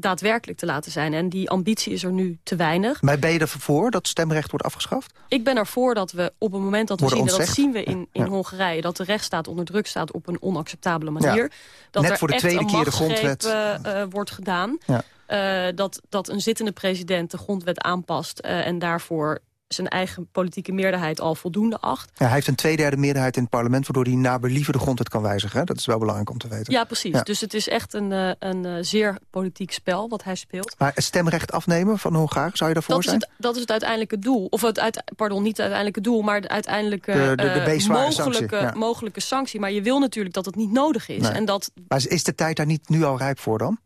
daadwerkelijk te laten zijn. En die ambitie is er nu te weinig. Maar ben je ervoor dat stemrecht wordt afgeschaft? Ik ben ervoor dat we op het moment dat we Worden zien... en dat zien we in, in Ja. Hongarije... dat de rechtsstaat onder druk staat op een onacceptabele manier. Ja. Dat Net er voor de echt tweede keer de grondwet. eh, eh, wordt gedaan. Ja. Eh, dat, dat een zittende president de grondwet aanpast... en daarvoor zijn eigen politieke meerderheid al voldoende acht. Ja, hij heeft een tweederde meerderheid in het parlement... waardoor hij naar believen de grondwet kan wijzigen. hè? Dat is wel belangrijk om te weten. Ja, precies. Ja. Dus het is echt een, eh, een eh, zeer politiek spel wat hij speelt. Maar het stemrecht afnemen van de Hongaren, zou je daarvoor Dat is, zijn? het, dat is het uiteindelijke doel. Of het uit, pardon, niet het uiteindelijke doel, maar de uiteindelijke De- de- de eh, mogelijke, sanctie, ja. mogelijke sanctie. Maar je wil natuurlijk dat het niet nodig is. Nee. En dat Maar is de tijd daar niet nu al rijp voor dan?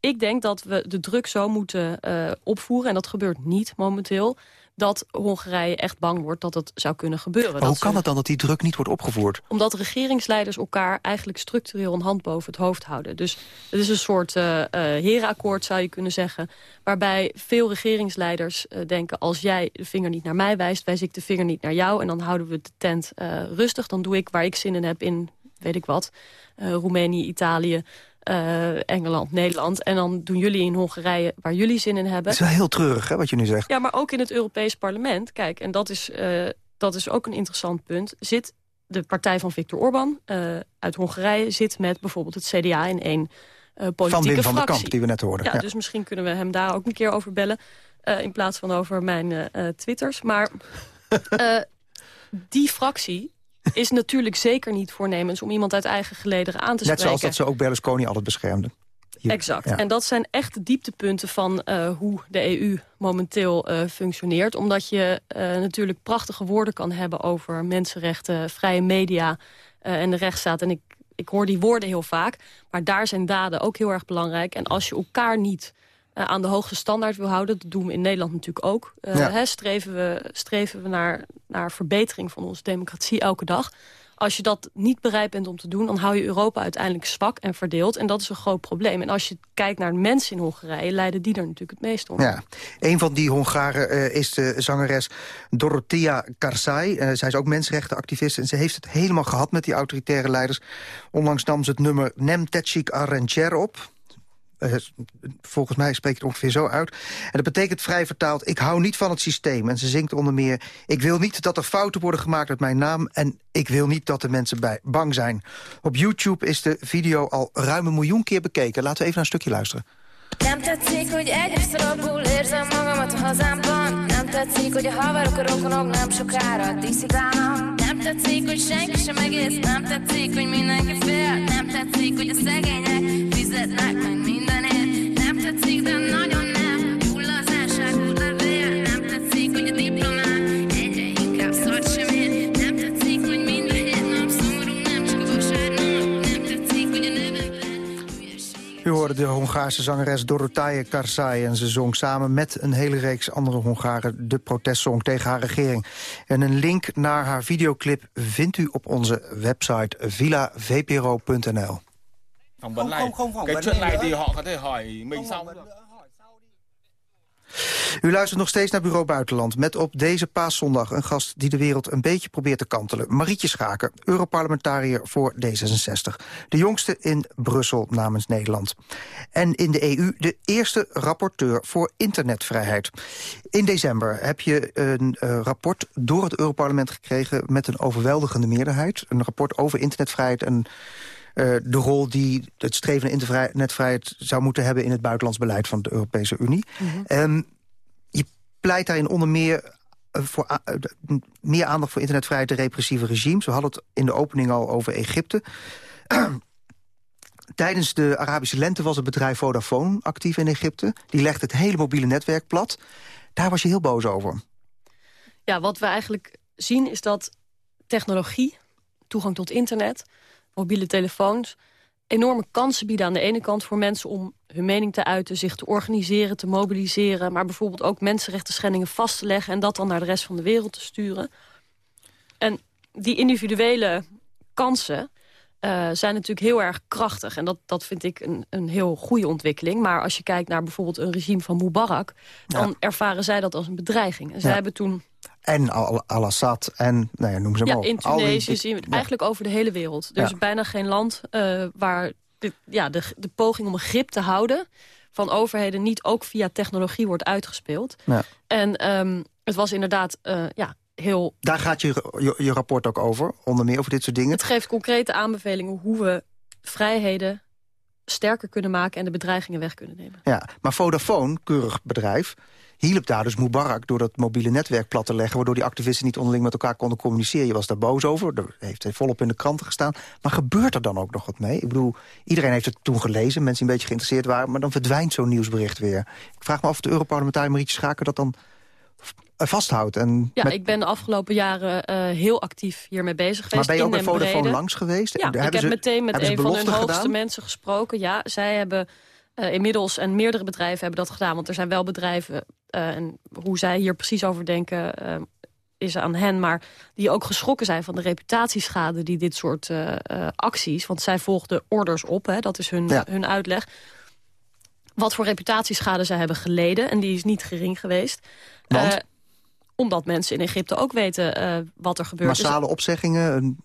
ik denk dat we de druk zo moeten opvoeren, en dat gebeurt niet momenteel, dat Hongarije echt bang wordt dat het zou kunnen gebeuren. Maar Dat hoe kan ze- het dan dat die druk niet wordt opgevoerd? Omdat regeringsleiders elkaar eigenlijk structureel een hand boven het hoofd houden. Dus het is een soort eh herenakkoord, zou je kunnen zeggen. Waarbij veel regeringsleiders eh, denken... als jij de vinger niet naar mij wijst, wijs ik de vinger niet naar jou... en dan houden we de tent rustig. Dan doe ik waar ik zin in heb in, weet ik wat, Roemenië, Italië... eh, Engeland, Nederland. En dan doen jullie in Hongarije waar jullie zin in hebben. Het is wel heel treurig, hè, wat je nu zegt. Ja, maar ook in het Europees Parlement. Kijk, en dat is, eh, dat is ook een interessant punt. Zit de partij van Viktor Orban eh, uit Hongarije... zit met bijvoorbeeld het CDA in één politieke Van Wim van fractie. der Kamp, die we net hoorden. Ja, Ja. dus misschien kunnen we hem daar ook een keer over bellen... in plaats van over mijn twitters. Maar die fractie is natuurlijk zeker niet voornemens... om iemand uit eigen gelederen aan te Net spreken. zoals dat ze ook Berlusconi altijd beschermden. Hier. Exact. Ja. En dat zijn echt de dieptepunten van eh, hoe de EU momenteel eh, functioneert. Omdat je eh, natuurlijk prachtige woorden kan hebben over mensenrechten, vrije media en de rechtsstaat. En ik, ik hoor die woorden heel vaak. Maar daar zijn daden ook heel erg belangrijk. En als je elkaar niet eh, aan de hoogste standaard wil houden... dat doen we in Nederland natuurlijk ook. eh, Ja. hè, streven we, streven we naar, naar verbetering van onze democratie elke dag. Als je dat niet bereid bent om te doen... dan hou je Europa uiteindelijk zwak en verdeeld. En dat is een groot probleem. En als je kijkt naar de mensen in Hongarije... lijden die er natuurlijk het meest onder. Ja, een van die Hongaren eh, is de zangeres Dorothea Karsai. Eh, zij is ook mensenrechtenactivist en ze heeft het helemaal gehad met die autoritaire leiders. Onlangs nam ze het nummer Nem Tetsik Arranger op. Eh, volgens mij spreekt het ongeveer zo uit. En dat betekent vrij vertaald, ik hou niet van het systeem. En ze zingt onder meer, ik wil niet dat er fouten worden gemaakt met mijn naam... en ik wil niet dat de mensen bij bang zijn. Op YouTube is de video al ruim een miljoen keer bekeken. Laten we even naar een stukje luisteren. Nem tetszik, hogy egyre rosszul érzem magamat a hazámban. Nem tetszik, hogy a haverok, a rokonok nem sokára diszidálnak Nem tetszik, hogy senki sem egész. Nem tetszik, hogy mindenki fél. Nem tetszik, hogy a szegények fizetnek meg mindenért. Nem tetszik, de nagyon nem U hoorde de Hongaarse zangeres Dorothea Karsai... en ze zong samen met een hele reeks andere Hongaren... de protestsong tegen haar regering. En een link naar haar videoclip vindt u op onze website villavpro.nl. Không vấn này. Cái chuyện này thì họ có thể hỏi mình sau. U luistert nog steeds naar Bureau Buitenland... met op deze paaszondag een gast die de wereld een beetje probeert te kantelen. Marietje Schaken, Europarlementariër voor D66. De jongste in Brussel namens Nederland. En in de EU de eerste rapporteur voor internetvrijheid. In december heb je een eh, rapport door het Europarlement gekregen... met een overweldigende meerderheid. Een rapport over internetvrijheid en... eh, de rol die het streven naar internetvrijheid zou moeten hebben... in het buitenlands beleid van de Europese Unie. Ehm, je pleit daarin onder meer eh, voor eh, meer aandacht voor internetvrijheid en repressieve regimes. We hadden het in de opening al over Egypte. Tijdens de Arabische lente was het bedrijf Vodafone actief in Egypte. Die legde het hele mobiele netwerk plat. Daar was je heel boos over. Ja, wat we eigenlijk zien is dat technologie, toegang tot internet, mobiele telefoons... enorme kansen bieden aan de ene kant voor mensen om hun mening te uiten... zich te organiseren, te mobiliseren... maar bijvoorbeeld ook mensenrechten schendingen vast te leggen... en dat dan naar de rest van de wereld te sturen. En die individuele kansen uh, zijn natuurlijk heel erg krachtig. En dat, dat vind ik een, een heel goede ontwikkeling. Maar als je kijkt naar bijvoorbeeld een regime van Mubarak... dan ervaren zij dat als een bedreiging. En zij hebben toen... En Al-Assad en nou ja, noem ze maar ja, in Tunesië zien we het eigenlijk over de hele wereld. Er is bijna geen land uh, waar de, ja, de, de poging om een grip te houden van overheden niet ook via technologie wordt uitgespeeld. En um, het was inderdaad uh, ja, heel... Daar gaat je, je, je, rapport ook over, onder meer over dit soort dingen. Het geeft concrete aanbevelingen hoe we vrijheden sterker kunnen maken... en de bedreigingen weg kunnen nemen. Ja, maar Vodafone, keurig bedrijf, hielp daar dus Mubarak... door dat mobiele netwerk plat te leggen... waardoor die activisten niet onderling met elkaar konden communiceren. Je was daar boos over, dat heeft volop in de kranten gestaan. Maar gebeurt er dan ook nog wat mee? Ik bedoel, iedereen heeft het toen gelezen, mensen die een beetje geïnteresseerd waren... maar dan verdwijnt zo'n nieuwsbericht weer. Ik vraag me af of de Europarlementariër Marietje Schaken dat dan eh, vasthoudt. En ja, ik ben de afgelopen jaren uh, heel actief hiermee bezig geweest. Maar ben je ook bij Vodafone langs geweest? Ja, ik heb meteen met een van hun hoogste mensen gesproken. Ja, zij hebben uh, inmiddels, en meerdere bedrijven hebben dat gedaan... want er zijn wel bedrijven, uh, en hoe zij hier precies over denken... is aan hen, maar die ook geschrokken zijn van de reputatieschade... die dit soort acties, want zij volgden orders op, hè, dat is hun, ja. hun uitleg wat voor reputatieschade zij hebben geleden. En die is niet gering geweest. Want? omdat mensen in Egypte ook weten wat er gebeurt. Massale opzeggingen? Een...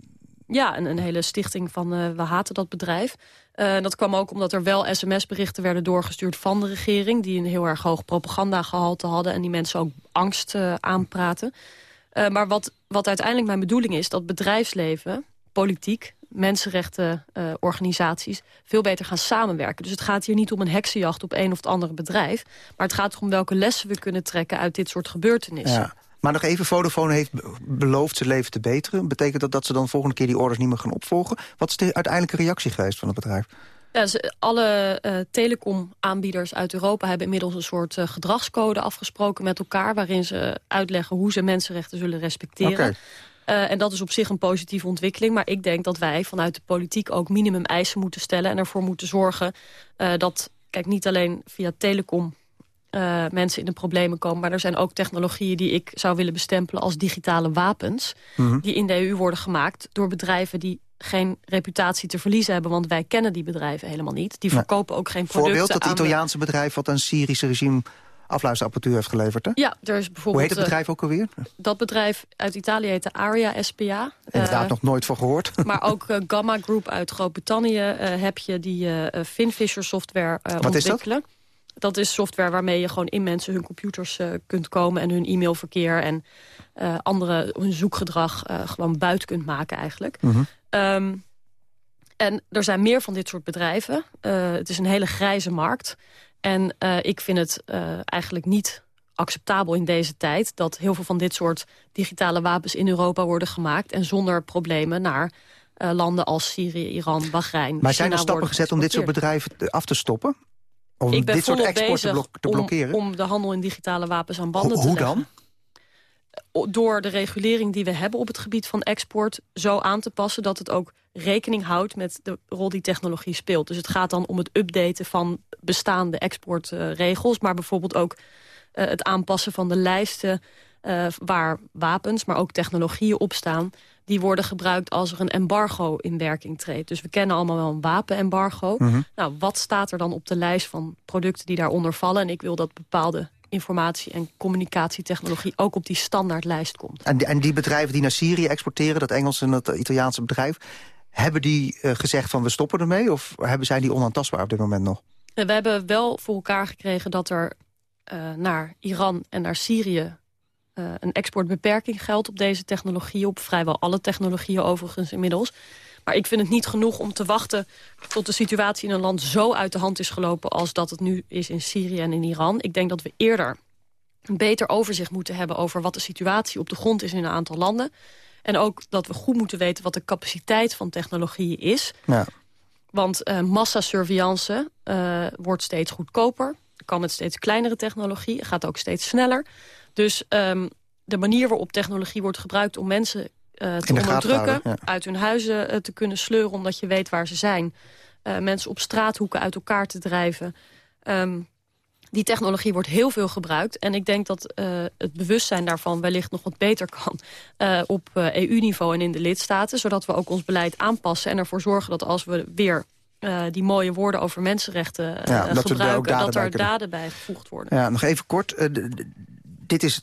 Ja, een, een, hele stichting van we haten dat bedrijf. Uh, dat kwam ook omdat er wel sms-berichten werden doorgestuurd van de regering... die een heel erg hoog propagandagehalte hadden... en die mensen ook angst aanpraten. maar wat, wat uiteindelijk mijn bedoeling is... dat bedrijfsleven, politiek, mensenrechtenorganisaties uh, veel beter gaan samenwerken. Dus het gaat hier niet om een heksenjacht op een of het andere bedrijf... maar het gaat om welke lessen we kunnen trekken uit dit soort gebeurtenissen. Ja. Maar nog even, Vodafone heeft beloofd zijn leven te beteren. Betekent dat dat ze dan volgende keer die orders niet meer gaan opvolgen? Wat is de uiteindelijke reactie geweest van het bedrijf? Ja, alle uh, telecomaanbieders uit Europa hebben inmiddels een soort uh, gedragscode afgesproken met elkaar... waarin ze uitleggen hoe ze mensenrechten zullen respecteren. Okay. Uh, en dat is op zich een positieve ontwikkeling. Maar ik denk dat wij vanuit de politiek ook minimum eisen moeten stellen... en ervoor moeten zorgen dat, kijk, niet alleen via telecom... Uh, mensen in de problemen komen. Maar er zijn ook technologieën die ik zou willen bestempelen als digitale wapens. Mm -hmm. Die in de EU worden gemaakt door bedrijven die geen reputatie te verliezen hebben. Want wij kennen die bedrijven helemaal niet. Die verkopen ook geen producten Voorbeeld, dat Italiaanse bedrijf wat een Syrische regime afluisterapparatuur heeft geleverd, hè? Ja, er is bijvoorbeeld... Hoe heet het bedrijf ook alweer? Dat bedrijf uit Italië heet de Aria SPA. Inderdaad, uh, nog nooit van gehoord. Maar ook uh, Gamma Group uit Groot-Brittannië uh, heb je die Finfisher software Wat ontwikkelen. Is dat? Dat is software waarmee je gewoon in mensen hun computers kunt komen... en hun e-mailverkeer en andere hun zoekgedrag gewoon buiten kunt maken eigenlijk. Mm -hmm. um, en er zijn meer van dit soort bedrijven. het is een hele grijze markt. En ik vind het eigenlijk niet acceptabel in deze tijd... dat heel veel van dit soort digitale wapens in Europa worden gemaakt... en zonder problemen naar uh, landen als Syrië, Iran, Bahrein. Maar zijn er stappen gezet om dit soort bedrijven af te stoppen? Om ik ben dit soort export te, blok te blokkeren? Om, de handel in digitale wapens aan banden Ho te hoe leggen. dan? Door de regulering die we hebben op het gebied van export... zo aan te passen dat het ook rekening houdt met de rol die technologie speelt. Dus het gaat dan om het updaten van bestaande exportregels... maar bijvoorbeeld ook uh, het aanpassen van de lijsten... Uh, waar wapens, maar ook technologieën op staan... die worden gebruikt als er een embargo in werking treedt. Dus we kennen allemaal wel een wapenembargo. Mhm. Nou, wat staat er dan op de lijst van producten die daaronder vallen? En ik wil dat bepaalde informatie- en communicatietechnologie ook op die standaardlijst komt. En die, en die bedrijven die naar Syrië exporteren, dat Engelse en dat Italiaanse bedrijf... hebben die uh, gezegd van we stoppen ermee? Of hebben zij die onaantastbaar op dit moment nog? We hebben wel voor elkaar gekregen dat er uh, naar Iran en naar Syrië... Uh, een exportbeperking geldt op deze technologieën... op vrijwel alle technologieën overigens inmiddels. Maar ik vind het niet genoeg om te wachten tot de situatie in een land zo uit de hand is gelopen... als dat het nu is in Syrië en in Iran. Ik denk dat we eerder een beter overzicht moeten hebben... over wat de situatie op de grond is in een aantal landen. En ook dat we goed moeten weten wat de capaciteit van technologieën is. Ja. Want uh, massasurveillance uh, wordt steeds goedkoper. Kan met steeds kleinere technologie. Gaat ook steeds sneller. Dus um, de manier waarop technologie wordt gebruikt om mensen uh, te onderdrukken... Ja. uit hun huizen te kunnen sleuren omdat je weet waar ze zijn... mensen op straathoeken uit elkaar te drijven... Um, die technologie wordt heel veel gebruikt. En ik denk dat het bewustzijn daarvan wellicht nog wat beter kan... Op EU-niveau en in de lidstaten. Zodat we ook ons beleid aanpassen en ervoor zorgen dat als we weer... die mooie woorden over mensenrechten ja, dat gebruiken... Dat er daden bij gevoegd worden. Ja, nog even kort. Dit is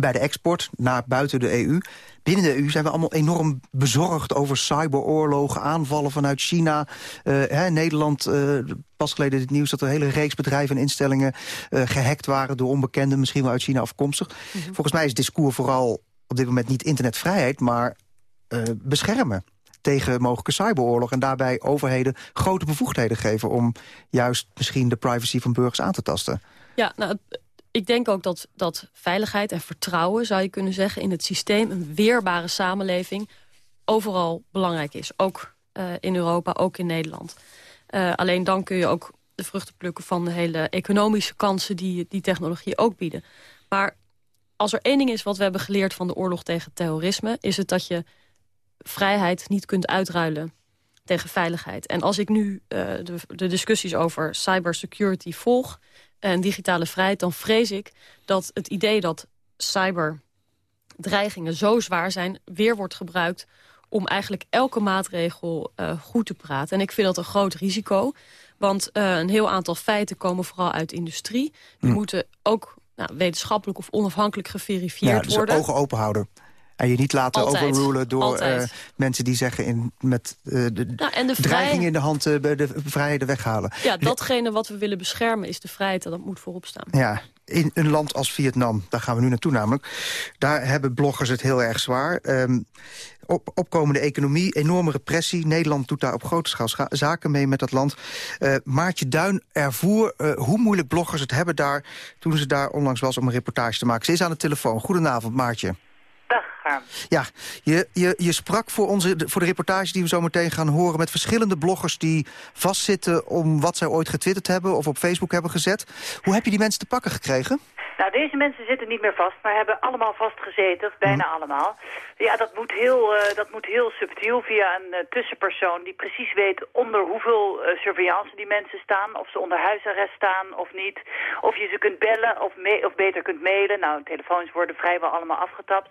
bij de export naar buiten de EU. Binnen de EU zijn we allemaal enorm bezorgd over cyberoorlogen, aanvallen vanuit China. Uh, hè, Nederland, uh, pas geleden het nieuws dat er een hele reeks bedrijven en instellingen uh, gehackt waren door onbekenden, misschien wel uit China afkomstig. -hmm. Volgens mij is het discours vooral op dit moment niet internetvrijheid, maar beschermen tegen mogelijke cyberoorlog... en daarbij overheden grote bevoegdheden geven... om juist misschien de privacy van burgers aan te tasten. Ja, nou, ik denk ook dat, dat veiligheid en vertrouwen, zou je kunnen zeggen... in het systeem, een weerbare samenleving, overal belangrijk is. Ook uh, in Europa, ook in Nederland. Uh, alleen dan kun je ook de vruchten plukken van de hele economische kansen... die die technologie ook bieden. Maar als er één ding is wat we hebben geleerd van de oorlog tegen terrorisme... is het dat je vrijheid niet kunt uitruilen tegen veiligheid. En als ik nu de, de discussies over cybersecurity volg en digitale vrijheid... dan vrees ik dat het idee dat cyberdreigingen zo zwaar zijn... weer wordt gebruikt om eigenlijk elke maatregel uh, goed te praten. En ik vind dat een groot risico. Want uh, een heel aantal feiten komen vooral uit industrie. Die hm. moeten ook nou, wetenschappelijk of onafhankelijk geverifieerd ja, dus worden. ogen open houden. En je niet laten Altijd. overrulen door uh, mensen die zeggen in, met uh, de, nou, en de dreiging in de hand uh, de vrijheden weghalen. Ja, datgene wat we willen beschermen is de vrijheid en dat moet voorop staan. Ja, in een land als Vietnam, daar gaan we nu naartoe namelijk... daar hebben bloggers het heel erg zwaar. Um, op, opkomende economie, enorme repressie. Nederland doet daar op grote schaal zaken mee met dat land. Uh, Maartje Duin ervoer uh, hoe moeilijk bloggers het hebben daar... toen ze daar onlangs was om een reportage te maken. Ze is aan de telefoon. Goedenavond, Maartje. Gaan. Ja, je, je, je sprak voor, onze, voor de reportage die we zo meteen gaan horen... met verschillende bloggers die vastzitten om wat zij ooit getwitterd hebben... of op Facebook hebben gezet. Hoe heb je die mensen te pakken gekregen? Nou, deze mensen zitten niet meer vast, maar hebben allemaal vastgezeten, bijna mm. allemaal. Ja, dat moet, heel, uh, dat moet heel subtiel via een uh, tussenpersoon die precies weet onder hoeveel uh, surveillance die mensen staan. Of ze onder huisarrest staan of niet. Of je ze kunt bellen of, of beter kunt mailen. Nou, telefoons worden vrijwel allemaal afgetapt.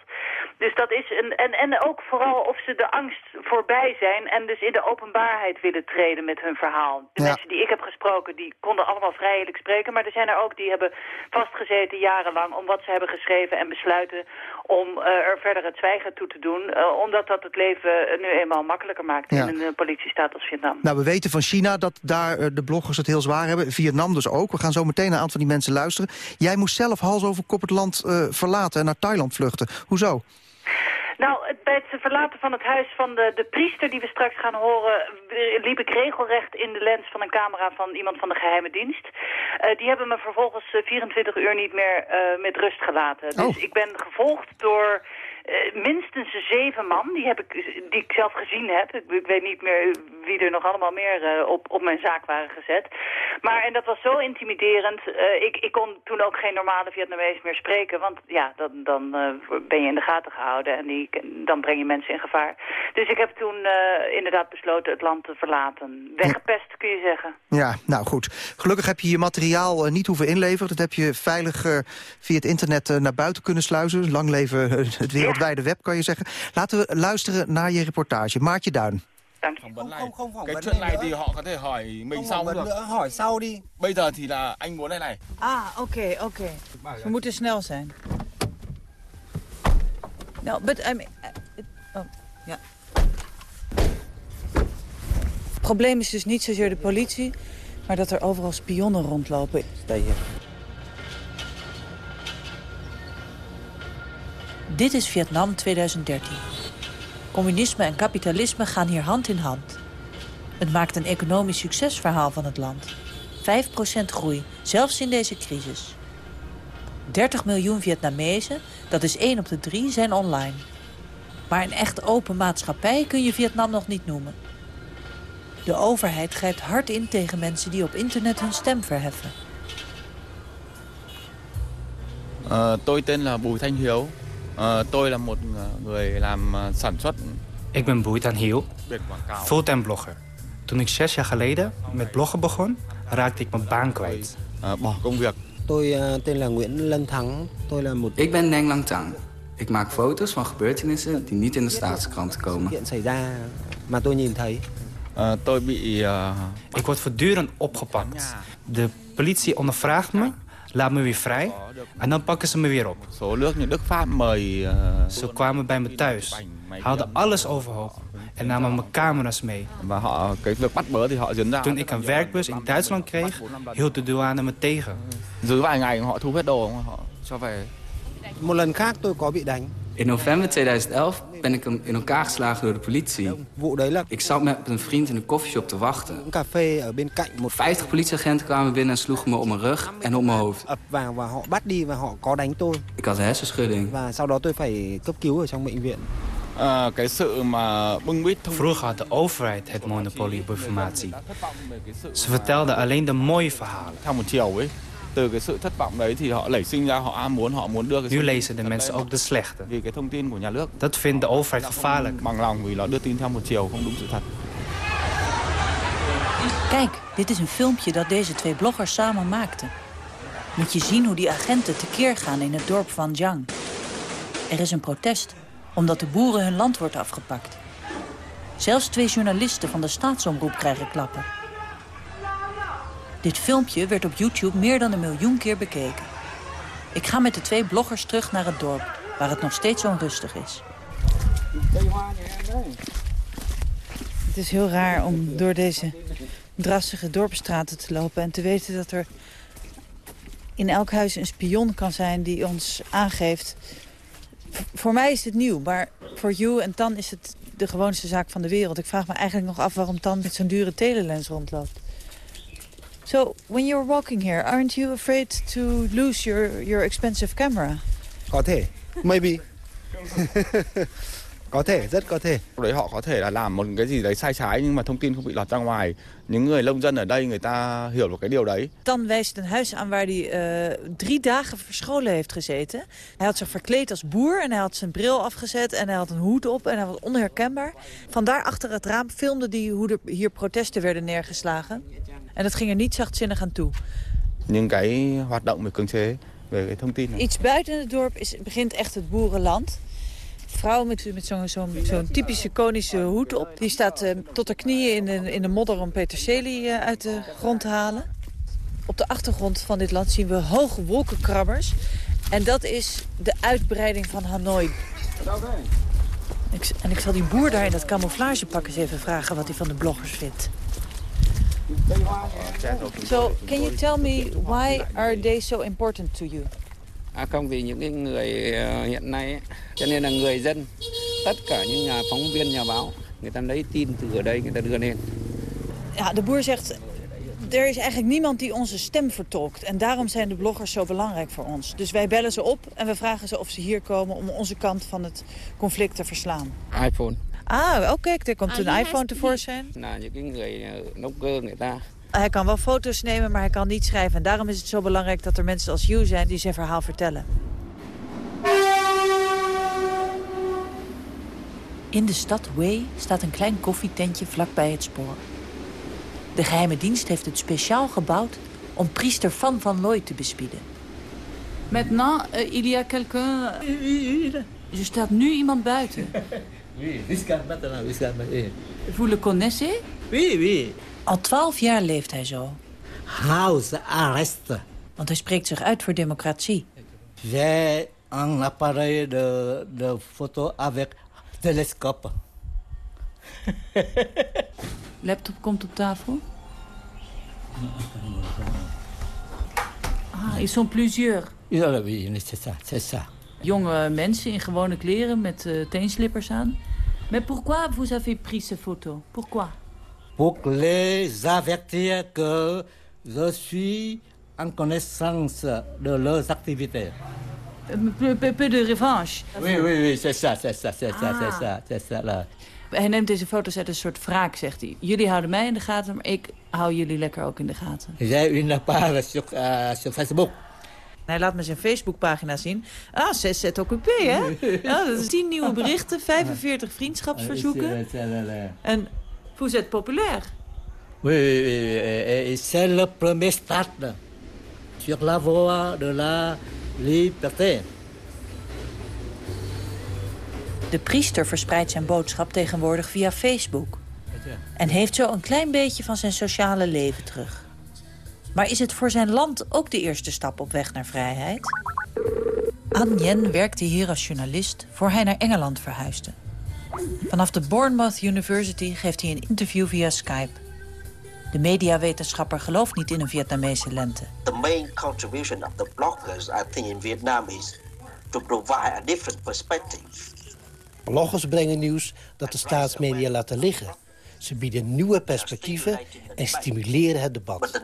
Dus dat is een, en, en ook vooral of ze de angst voorbij zijn en dus in de openbaarheid willen treden met hun verhaal. De ja. mensen die ik heb gesproken, die konden allemaal vrijelijk spreken, maar er zijn er ook die hebben vastgezeten jarenlang om wat ze hebben geschreven en besluiten om er verder het zwijgen toe te doen. Uh, omdat dat het leven nu eenmaal makkelijker maakt ja. in een uh, politiestaat als Vietnam. Nou, we weten van China dat daar de bloggers het heel zwaar hebben. Vietnam dus ook. We gaan zo meteen een aantal van die mensen luisteren. Jij moest zelf hals over kop het land verlaten en naar Thailand vluchten. Hoezo? Nou, bij het verlaten van het huis van de, de priester die we straks gaan horen... liep ik regelrecht in de lens van een camera van iemand van de geheime dienst. Uh, die hebben me vervolgens 24 uur niet meer uh, met rust gelaten. Dus oh. ik ben gevolgd door... Uh, minstens zeven man, die, heb ik, die ik zelf gezien heb. Ik, weet niet meer wie er nog allemaal meer uh, op, op mijn zaak waren gezet. Maar, en dat was zo intimiderend. Uh, ik, ik kon toen ook geen normale Vietnamees meer spreken. Want ja, dan, dan ben je in de gaten gehouden en die, dan breng je mensen in gevaar. Dus ik heb toen inderdaad besloten het land te verlaten. Weggepest, kun je zeggen. Ja, nou goed. Gelukkig heb je je materiaal niet hoeven inleveren. Dat heb je veilig via het internet naar buiten kunnen sluizen. Lang leven het wereldwijde web, kan je zeggen. Laten we luisteren naar je reportage. Maartje Duin. Dank je. Không, không, không, không, cái chuyện này thì họ có thể hỏi mình sau được. Nữa, hỏi sau đi. Bây giờ thì là anh muốn đây này. Ah, oké, okay, oké. Okay. We moeten snel zijn. No, but I mean, oh, ja. Het probleem is dus niet zozeer de politie, maar dat er overal spionnen rondlopen. Sta hier. Dit is Vietnam 2013. Communisme en kapitalisme gaan hier hand in hand. Het maakt een economisch succesverhaal van het land. 5% groei, zelfs in deze crisis. 30 miljoen Vietnamezen, dat is 1 op de 3, zijn online. Maar een echt open maatschappij kun je Vietnam nog niet noemen. De overheid grijpt hard in tegen mensen die op internet hun stem verheffen. Uh, tôi tên là Bùi Thanh Hiếu. Uh, tôi là một người làm sản xuất. Ik ben Bùi Thanh Hiếu, fulltime blogger. Toen ik zes jaar geleden met bloggen begon, raakte ik mijn baan kwijt. Uh, bỏ công việc. Tôi uh, tên là Nguyễn Lân Thắng. Tôi là một... Ik ben Neng Lang Tang. Ik maak foto's van gebeurtenissen die niet in de staatskrant komen. Hiện xảy ra mà tôi nhìn thấy. Uh, tôi bị... Uh... Ik word voortdurend opgepakt. De politie ondervraagt me, laat me weer vrij en dan pakken ze me weer op. Ze kwamen bij me thuis, haalden alles overhoop en namen mijn camera's mee. Toen ik een werkbus in Duitsland kreeg, hield de douane me tegen. Một lần khác tôi có bị đánh. In november 2011 ben ik in elkaar geslagen door de politie. Ik zat met een vriend in een koffieshop te wachten. 50 politieagenten kwamen binnen en sloegen me op mijn rug en op mijn hoofd. Ik had een hersenschudding. Vroeger had de overheid het monopolie op informatie. Ze vertelden alleen de mooie verhalen. Từ cái sự thất vọng đấy thì họ nảy sinh ra họ muốn họ muốn đưa cái Nu lezen de mensen ook de slechte. vì cái thông tin của nhà nước Dat vindt de overheid gevaarlijk. bằng lòng vì nó đưa tin theo một chiều không đúng sự thật. Kijk, dit is een filmpje dat deze twee bloggers samen maakten. Moet je zien hoe die agenten tekeer gaan in het dorp van Jiang. Er is een protest, omdat de boeren hun land wordt afgepakt. Zelfs twee journalisten van de staatsomroep krijgen klappen. Dit filmpje werd op YouTube meer dan een miljoen keer bekeken. Ik ga met de twee bloggers terug naar het dorp, waar het nog steeds onrustig is. Het is heel raar om door deze drassige dorpsstraten te lopen... en te weten dat er in elk huis een spion kan zijn die ons aangeeft... Voor mij is het nieuw, maar voor you en Tan is het de gewoonste zaak van de wereld. Ik vraag me eigenlijk nog af waarom Tan met zo'n dure telelens rondloopt. So, when you're walking here, aren't you afraid to lose your, your expensive camera? Có thể, maybe. có thể, rất có thể. Đấy họ có thể là làm một cái gì đấy sai trái nhưng mà thông tin không bị lọt ra ngoài. Những người nông dân ở đây người ta hiểu được cái điều đấy. Dan wijst een huis aan waar hij uh, drie dagen verscholen heeft gezeten. Hij had zich verkleed als boer en hij had zijn bril afgezet en hij had een hoed op en hij was onherkenbaar. Vandaar achter het raam filmde hij hoe er hier protesten werden neergeslagen. En dat ging er niet zachtzinnig aan toe. Những cái hoạt động về cưỡng chế về cái thông tin. Iets buiten het dorp is, begint echt het boerenland. Vrouw met, met zo'n zo zo typische konische hoed op. Die staat uh, tot haar knieën in de, in de modder om peterselie uh, uit de grond te halen. Op de achtergrond van dit land zien we hoge wolkenkrabbers. En dat is de uitbreiding van Hanoi. Ik, en ik zal die boer daar in dat camouflagepak eens even vragen wat hij van de bloggers vindt. So, can you tell me why are they so important to you? À không vì những cái người hiện nay cho nên là người dân tất cả những nhà phóng viên nhà báo người ta lấy tin từ ở đây người ta đưa lên. Ja, de boer zegt er is eigenlijk niemand die onze stem vertolkt. En daarom zijn de bloggers zo belangrijk voor ons. Dus wij bellen ze op en we vragen ze of ze hier komen om onze kant van het conflict te verslaan. iPhone. Ah, oké, okay, er komt een iPhone tevoorschijn. Nou, cơm người ta. Hij kan wel foto's nemen, maar hij kan niet schrijven. En daarom is het zo belangrijk dat er mensen als you zijn die zijn verhaal vertellen. In de stad Wei staat een klein koffietentje vlakbij het spoor. De geheime dienst heeft het speciaal gebouwd om priester Van Van Looy te bespieden. Maintenant, uh, il y a quelqu'un... Er staat nu iemand buiten. Oui, jusqu'à maintenant, jusqu'à maintenant. Vous le connaissez? Oui, oui. Al twaalf jaar leeft hij zo. House arrest. Want hij spreekt zich uit voor democratie. J'ai un appareil de, de photo avec télescope. Laptop komt op tafel. Ah, ils sont plusieurs. Ja, oui, c'est ça, c'est ça. Jonge mensen in gewone kleren met uh, teenslippers aan. Mais pourquoi vous avez pris ces photos? Pourquoi? Pour les avertir que je suis en connaissance de leurs activités. Un peu, peu, peu de revanche. Oui, oui, oui, c'est ça, c'est ça, c'est ça, Ah. c'est ça, c'est ça là. Hij neemt deze foto's uit een soort wraak, zegt hij. Jullie houden mij in de gaten, maar ik hou jullie lekker ook in de gaten. Jij in op Facebook. Hij laat me zijn Facebookpagina zien. Ah, 6 set occupé, hè? Ja, dat is 10 nieuwe berichten, 45 vriendschapsverzoeken. En vous êtes populair. Oui, c'est le premier stade sur la voie de la liberté. De priester verspreidt zijn boodschap tegenwoordig via Facebook. En heeft zo een klein beetje van zijn sociale leven terug. Maar is het voor zijn land ook de eerste stap op weg naar vrijheid? An Yen werkte hier als journalist voor hij naar Engeland verhuisde. Vanaf de Bournemouth University geeft hij een interview via Skype. De mediawetenschapper gelooft niet in een Vietnamese lente. The main contribution of the bloggers, I think, in Vietnam is to provide a different perspective. Bloggers brengen nieuws dat de staatsmedia laten liggen. Ze bieden nieuwe perspectieven en stimuleren het debat.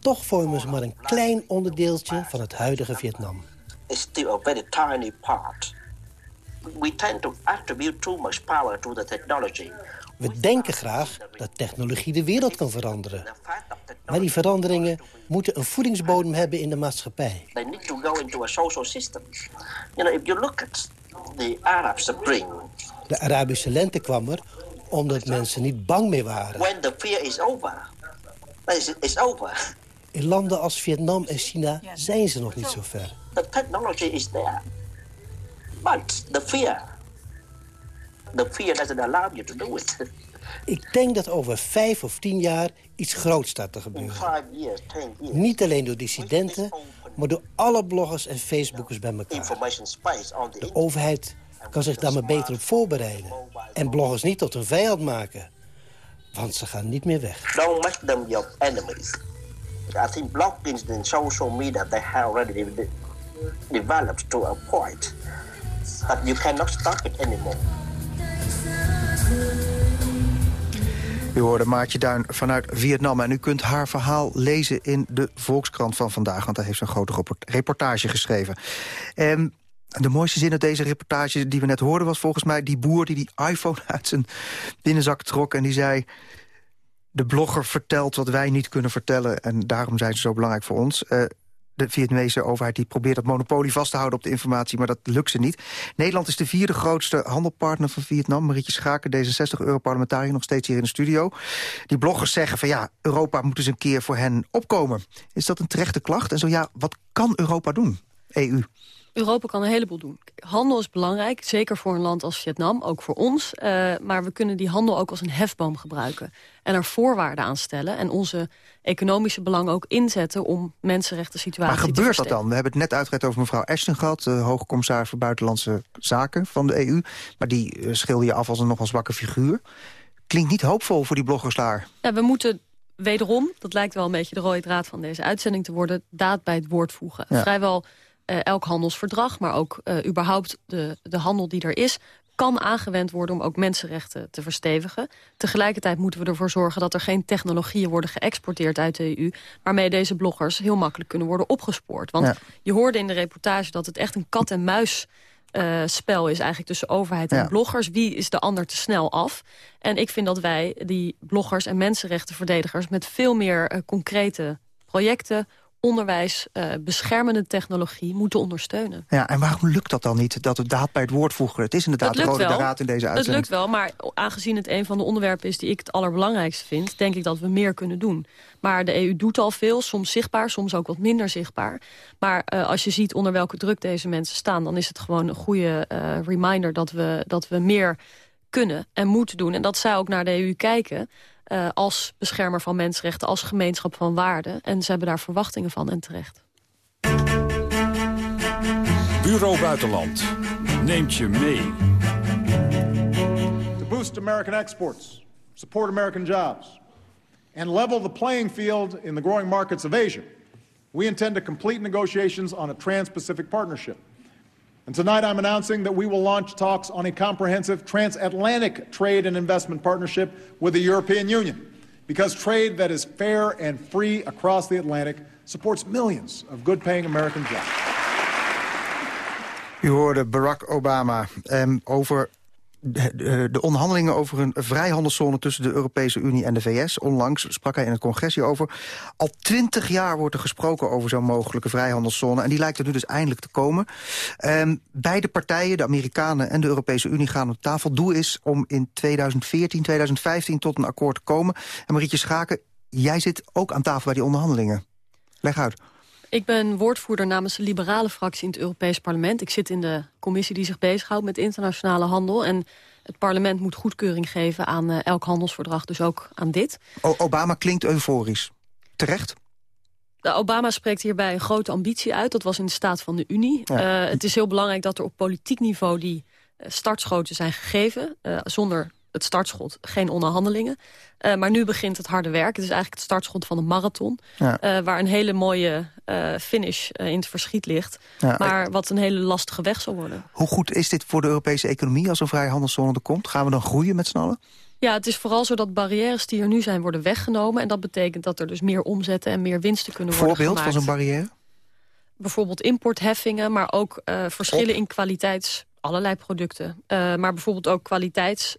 Toch vormen ze maar een klein onderdeeltje van het huidige Vietnam. It's still a very tiny part. We tend to attribute too much power to the technology. We denken graag dat technologie de wereld kan veranderen. Maar die veranderingen moeten een voedingsbodem hebben in de maatschappij. They need to go into a social system. You know, if you look at the Arab Spring. De Arabische lente kwam er omdat mensen niet bang meer waren. When the fear is over, it's over. In landen als Vietnam en China zijn ze nog niet zo ver. The technology is there. But the fear, the fear doesn't allow you to do it. Ik denk dat over vijf of tien jaar iets groots staat te gebeuren. Years, years. Niet alleen door dissidenten, maar door alle bloggers en Facebookers bij elkaar. De overheid kan zich daar maar beter op voorbereiden. En bloggers niet tot een vijand maken. Want ze gaan niet meer weg. Don't make them your enemies. I think blogging and social media, they have already developed to a point. But you cannot stop it anymore. U hoorde Maartje Duin vanuit Vietnam. En u kunt haar verhaal lezen in de Volkskrant van vandaag. Want daar heeft ze een grote reportage geschreven. En de mooiste zin uit deze reportage die we net hoorden... was volgens mij die boer die die iPhone uit zijn binnenzak trok... en die zei, de blogger vertelt wat wij niet kunnen vertellen... en daarom zijn ze zo belangrijk voor ons. Uh, de Vietnamese overheid die probeert dat monopolie vast te houden op de informatie... maar dat lukt ze niet. Nederland is de vierde grootste handelpartner van Vietnam. Marietje Schaken, D66-europarlementariër, nog steeds hier in de studio. Die bloggers zeggen van ja, Europa moet eens een keer voor hen opkomen. Is dat een terechte klacht? En zo ja, wat kan Europa doen, EU? Europa kan een heleboel doen. Handel is belangrijk, zeker voor een land als Vietnam, ook voor ons. Uh, maar we kunnen die handel ook als een hefboom gebruiken. En er voorwaarden aan stellen en onze economische belangen ook inzetten... om mensenrechten situatie Maar gebeurt dat dan? We hebben het net uitgered over mevrouw Ashton gehad... de hoge commissaris voor Buitenlandse Zaken van de EU. Maar die uh, schilder je af als een nogal zwakke figuur. Klinkt niet hoopvol voor die bloggers daar. Ja, we moeten wederom, dat lijkt wel een beetje de rode draad van deze uitzending te worden... daad bij het woord voegen. Ja. Vrijwel uh, elk handelsverdrag, maar ook uh, überhaupt de, de handel die er is kan aangewend worden om ook mensenrechten te verstevigen. Tegelijkertijd moeten we ervoor zorgen dat er geen technologieën worden geëxporteerd uit de EU... waarmee deze bloggers heel makkelijk kunnen worden opgespoord. Want ja. je hoorde in de reportage dat het echt een kat-en-muis... Uh, spel is eigenlijk tussen overheid en ja. bloggers. Wie is de ander te snel af? En ik vind dat wij die bloggers en mensenrechtenverdedigers... met veel meer uh, concrete projecten onderwijs, uh, beschermende technologie moeten ondersteunen. Ja, en waarom lukt dat dan niet? Dat het daad bij het woord voegen. Het is inderdaad de rode raad in deze uitzending. Het lukt wel, maar aangezien het een van de onderwerpen is... die ik het allerbelangrijkste vind, denk ik dat we meer kunnen doen. Maar de EU doet al veel, soms zichtbaar, soms ook wat minder zichtbaar. Maar uh, als je ziet onder welke druk deze mensen staan... dan is het gewoon een goede uh, reminder dat we, dat we meer kunnen en moeten doen. En dat zij ook naar de EU kijken... Uh, als beschermer van mensenrechten, als gemeenschap van waarden. En ze hebben daar verwachtingen van en terecht. Bureau Buitenland neemt je mee. To boost American exports, support American jobs... and level the playing field in the growing markets of Asia... we intend to complete negotiations on a trans-Pacific partnership... And tonight I'm announcing that we will launch talks on a comprehensive transatlantic trade and investment partnership with the European Union. Because trade that is fair and free across the Atlantic supports millions of good-paying American jobs. U hoorde Barack Obama um, over de, de, onderhandelingen over een vrijhandelszone tussen de Europese Unie en de VS. Onlangs sprak hij in het congres hierover. Al twintig jaar wordt er gesproken over zo'n mogelijke vrijhandelszone. En die lijkt er nu dus eindelijk te komen. Um, beide partijen, de Amerikanen en de Europese Unie, gaan op tafel. Doel is om in 2014, 2015 tot een akkoord te komen. En Marietje Schaken, jij zit ook aan tafel bij die onderhandelingen. Leg uit. Ik ben woordvoerder namens de liberale fractie in het Europees Parlement. Ik zit in de commissie die zich bezighoudt met internationale handel. En het parlement moet goedkeuring geven aan uh, elk handelsverdrag, dus ook aan dit. O Obama klinkt euforisch. Terecht? De Obama spreekt hierbij een grote ambitie uit. Dat was in de staat van de Unie. Ja. Uh, het is heel belangrijk dat er op politiek niveau die uh, startschoten zijn gegeven. zonder het startschot, geen onderhandelingen. Uh, maar nu begint het harde werk. Het is eigenlijk het startschot van een marathon. Ja. Uh, waar een hele mooie uh, finish in het verschiet ligt. Ja, maar wat een hele lastige weg zal worden. Hoe goed is dit voor de Europese economie als een vrijhandelszone er komt? Gaan we dan groeien met z'n allen? Ja, het is vooral zo dat barrières die er nu zijn worden weggenomen. En dat betekent dat er dus meer omzetten en meer winsten kunnen worden Voorbeeld gemaakt. van zo'n barrière? Bijvoorbeeld importheffingen, maar ook verschillen Op. in kwaliteits allerlei producten. Uh, maar bijvoorbeeld ook kwaliteits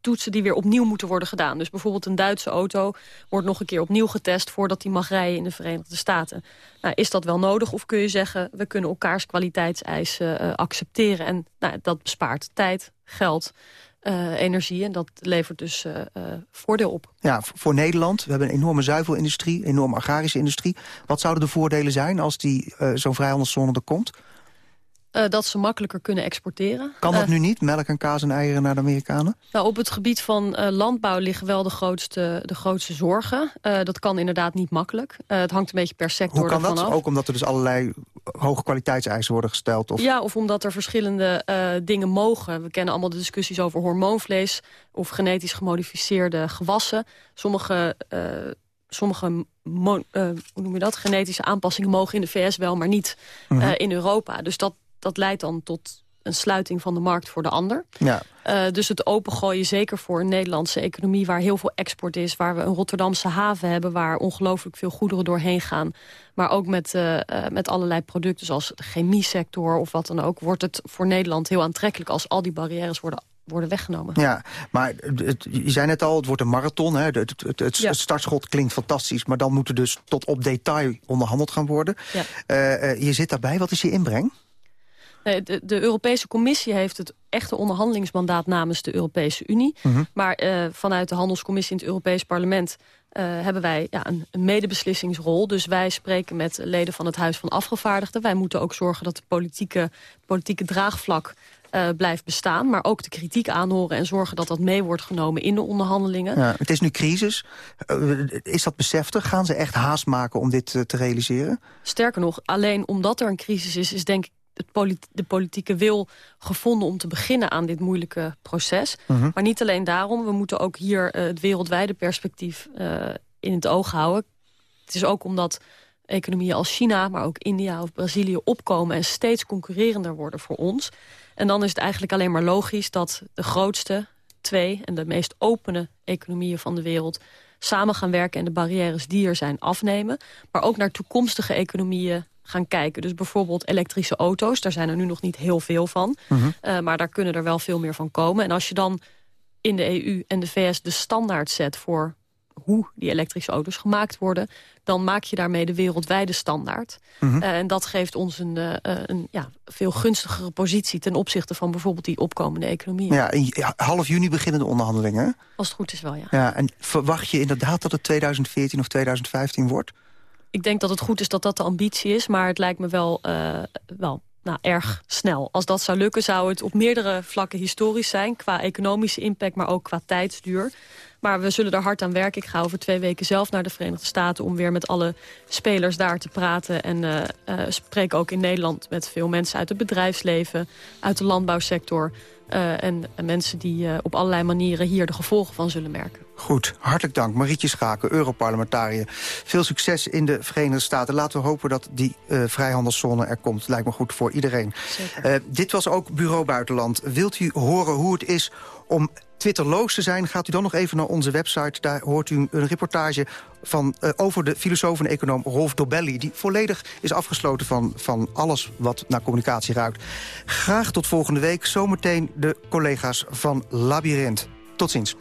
toetsen die weer opnieuw moeten worden gedaan. Dus bijvoorbeeld een Duitse auto wordt nog een keer opnieuw getest... voordat die mag rijden in de Verenigde Staten. Nou, is dat wel nodig of kun je zeggen... we kunnen elkaars kwaliteitseisen uh, accepteren... en nou, dat bespaart tijd, geld... Uh, energie en dat levert dus uh, voordeel op. Ja, voor Nederland, we hebben een enorme zuivelindustrie, een enorme agrarische industrie. Wat zouden de voordelen zijn als die zo'n vrijhandelszone er komt? Uh, dat ze makkelijker kunnen exporteren. Kan dat uh, nu niet, melk en kaas en eieren naar de Amerikanen? Nou, op het gebied van uh, landbouw liggen wel de grootste, de grootste zorgen. dat kan inderdaad niet makkelijk. het hangt een beetje per sector Hoe kan dat? Af. Ook omdat er dus allerlei hoge kwaliteitseisen worden gesteld? Of... Ja, of omdat er verschillende dingen mogen. We kennen allemaal de discussies over hormoonvlees... of genetisch gemodificeerde gewassen. Sommige sommige uh, hoe noem je dat, genetische aanpassingen mogen in de VS wel, maar niet uh, mm -hmm. in Europa. Dus dat, dat leidt dan tot een sluiting van de markt voor de ander. Ja. Uh, dus het opengooien, zeker voor een Nederlandse economie... waar heel veel export is, waar we een Rotterdamse haven hebben... waar ongelooflijk veel goederen doorheen gaan. Maar ook met, uh, uh, met allerlei producten zoals de chemiesector of wat dan ook... wordt het voor Nederland heel aantrekkelijk als al die barrières worden worden weggenomen. Ja, maar het, je zei net al, het wordt een marathon. Hè? Het, het, het, ja. startschot klinkt fantastisch, maar dan moet er dus tot op detail onderhandeld gaan worden. Ja. Je zit daarbij, wat is je inbreng? De, de, Europese Commissie heeft het echte onderhandelingsmandaat namens de Europese Unie. Mm -hmm. Maar uh, vanuit de Handelscommissie in het Europees Parlement... Uh, hebben wij ja, een, een medebeslissingsrol. Dus wij spreken met leden van het Huis van Afgevaardigden. Wij moeten ook zorgen dat de politieke, politieke draagvlak uh, blijft bestaan. Maar ook de kritiek aanhoren en zorgen dat dat mee wordt genomen in de onderhandelingen. Ja, het is nu crisis. Uh, is dat beseftig? Gaan ze echt haast maken om dit uh, te realiseren? Sterker nog, alleen omdat er een crisis is... is denk ik het de politieke wil gevonden om te beginnen aan dit moeilijke proces. Mhm. Uh -huh. Maar niet alleen daarom. We moeten ook hier het wereldwijde perspectief in het oog houden. Het is ook omdat economieën als China, maar ook India of Brazilië opkomen... en steeds concurrerender worden voor ons. En dan is het eigenlijk alleen maar logisch dat de grootste twee... en de meest opene economieën van de wereld samen gaan werken... en de barrières die er zijn afnemen. Maar ook naar toekomstige economieën gaan kijken. Dus bijvoorbeeld elektrische auto's, daar zijn er nu nog niet heel veel van. Uh -huh. uh, maar daar kunnen er wel veel meer van komen. En als je dan in de EU en de VS de standaard zet voor hoe die elektrische auto's gemaakt worden... dan maak je daarmee de wereldwijde standaard. Mhm. Uh -huh. uh, en dat geeft ons een, uh, een ja, veel gunstigere positie... ten opzichte van bijvoorbeeld die opkomende economie. Ja, in half juni beginnen de onderhandelingen. Als het goed is wel, ja. ja. En verwacht je inderdaad dat het 2014 of 2015 wordt? Ik denk dat het goed is dat dat de ambitie is... maar het lijkt me wel, uh, wel nou, erg snel. Als dat zou lukken, zou het op meerdere vlakken historisch zijn... qua economische impact, maar ook qua tijdsduur. Maar we zullen er hard aan werken. Ik ga over twee weken zelf naar de Verenigde Staten... om weer met alle spelers daar te praten. En uh, uh, spreek ook in Nederland met veel mensen uit het bedrijfsleven... uit de landbouwsector... Uh, en, en, mensen die op allerlei manieren hier de gevolgen van zullen merken. Goed, hartelijk dank. Marietje Schaken, Europarlementariër. Veel succes in de Verenigde Staten. Laten we hopen dat die vrijhandelszone er komt. Lijkt me goed voor iedereen. dit was ook Bureau Buitenland. Wilt u horen hoe het is om twitterloos te zijn... gaat u dan nog even naar onze website. Daar hoort u een reportage van, uh, over de filosoof en econoom Rolf Dobelli... die volledig is afgesloten van, van alles wat naar communicatie ruikt. Graag tot volgende week. Zometeen de collega's van Labyrinth. Tot ziens.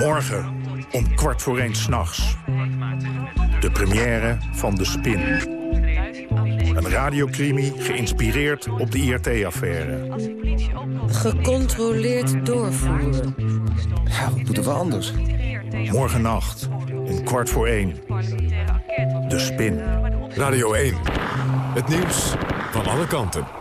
Morgen om kwart voor één s'nachts. De première van De Spin. Een radiocrimi geïnspireerd op de IRT-affaire. Gecontroleerd doorvoeren. Ja, wat moeten we anders? Morgen nacht om kwart voor één. De Spin. Radio 1. Het nieuws van alle kanten.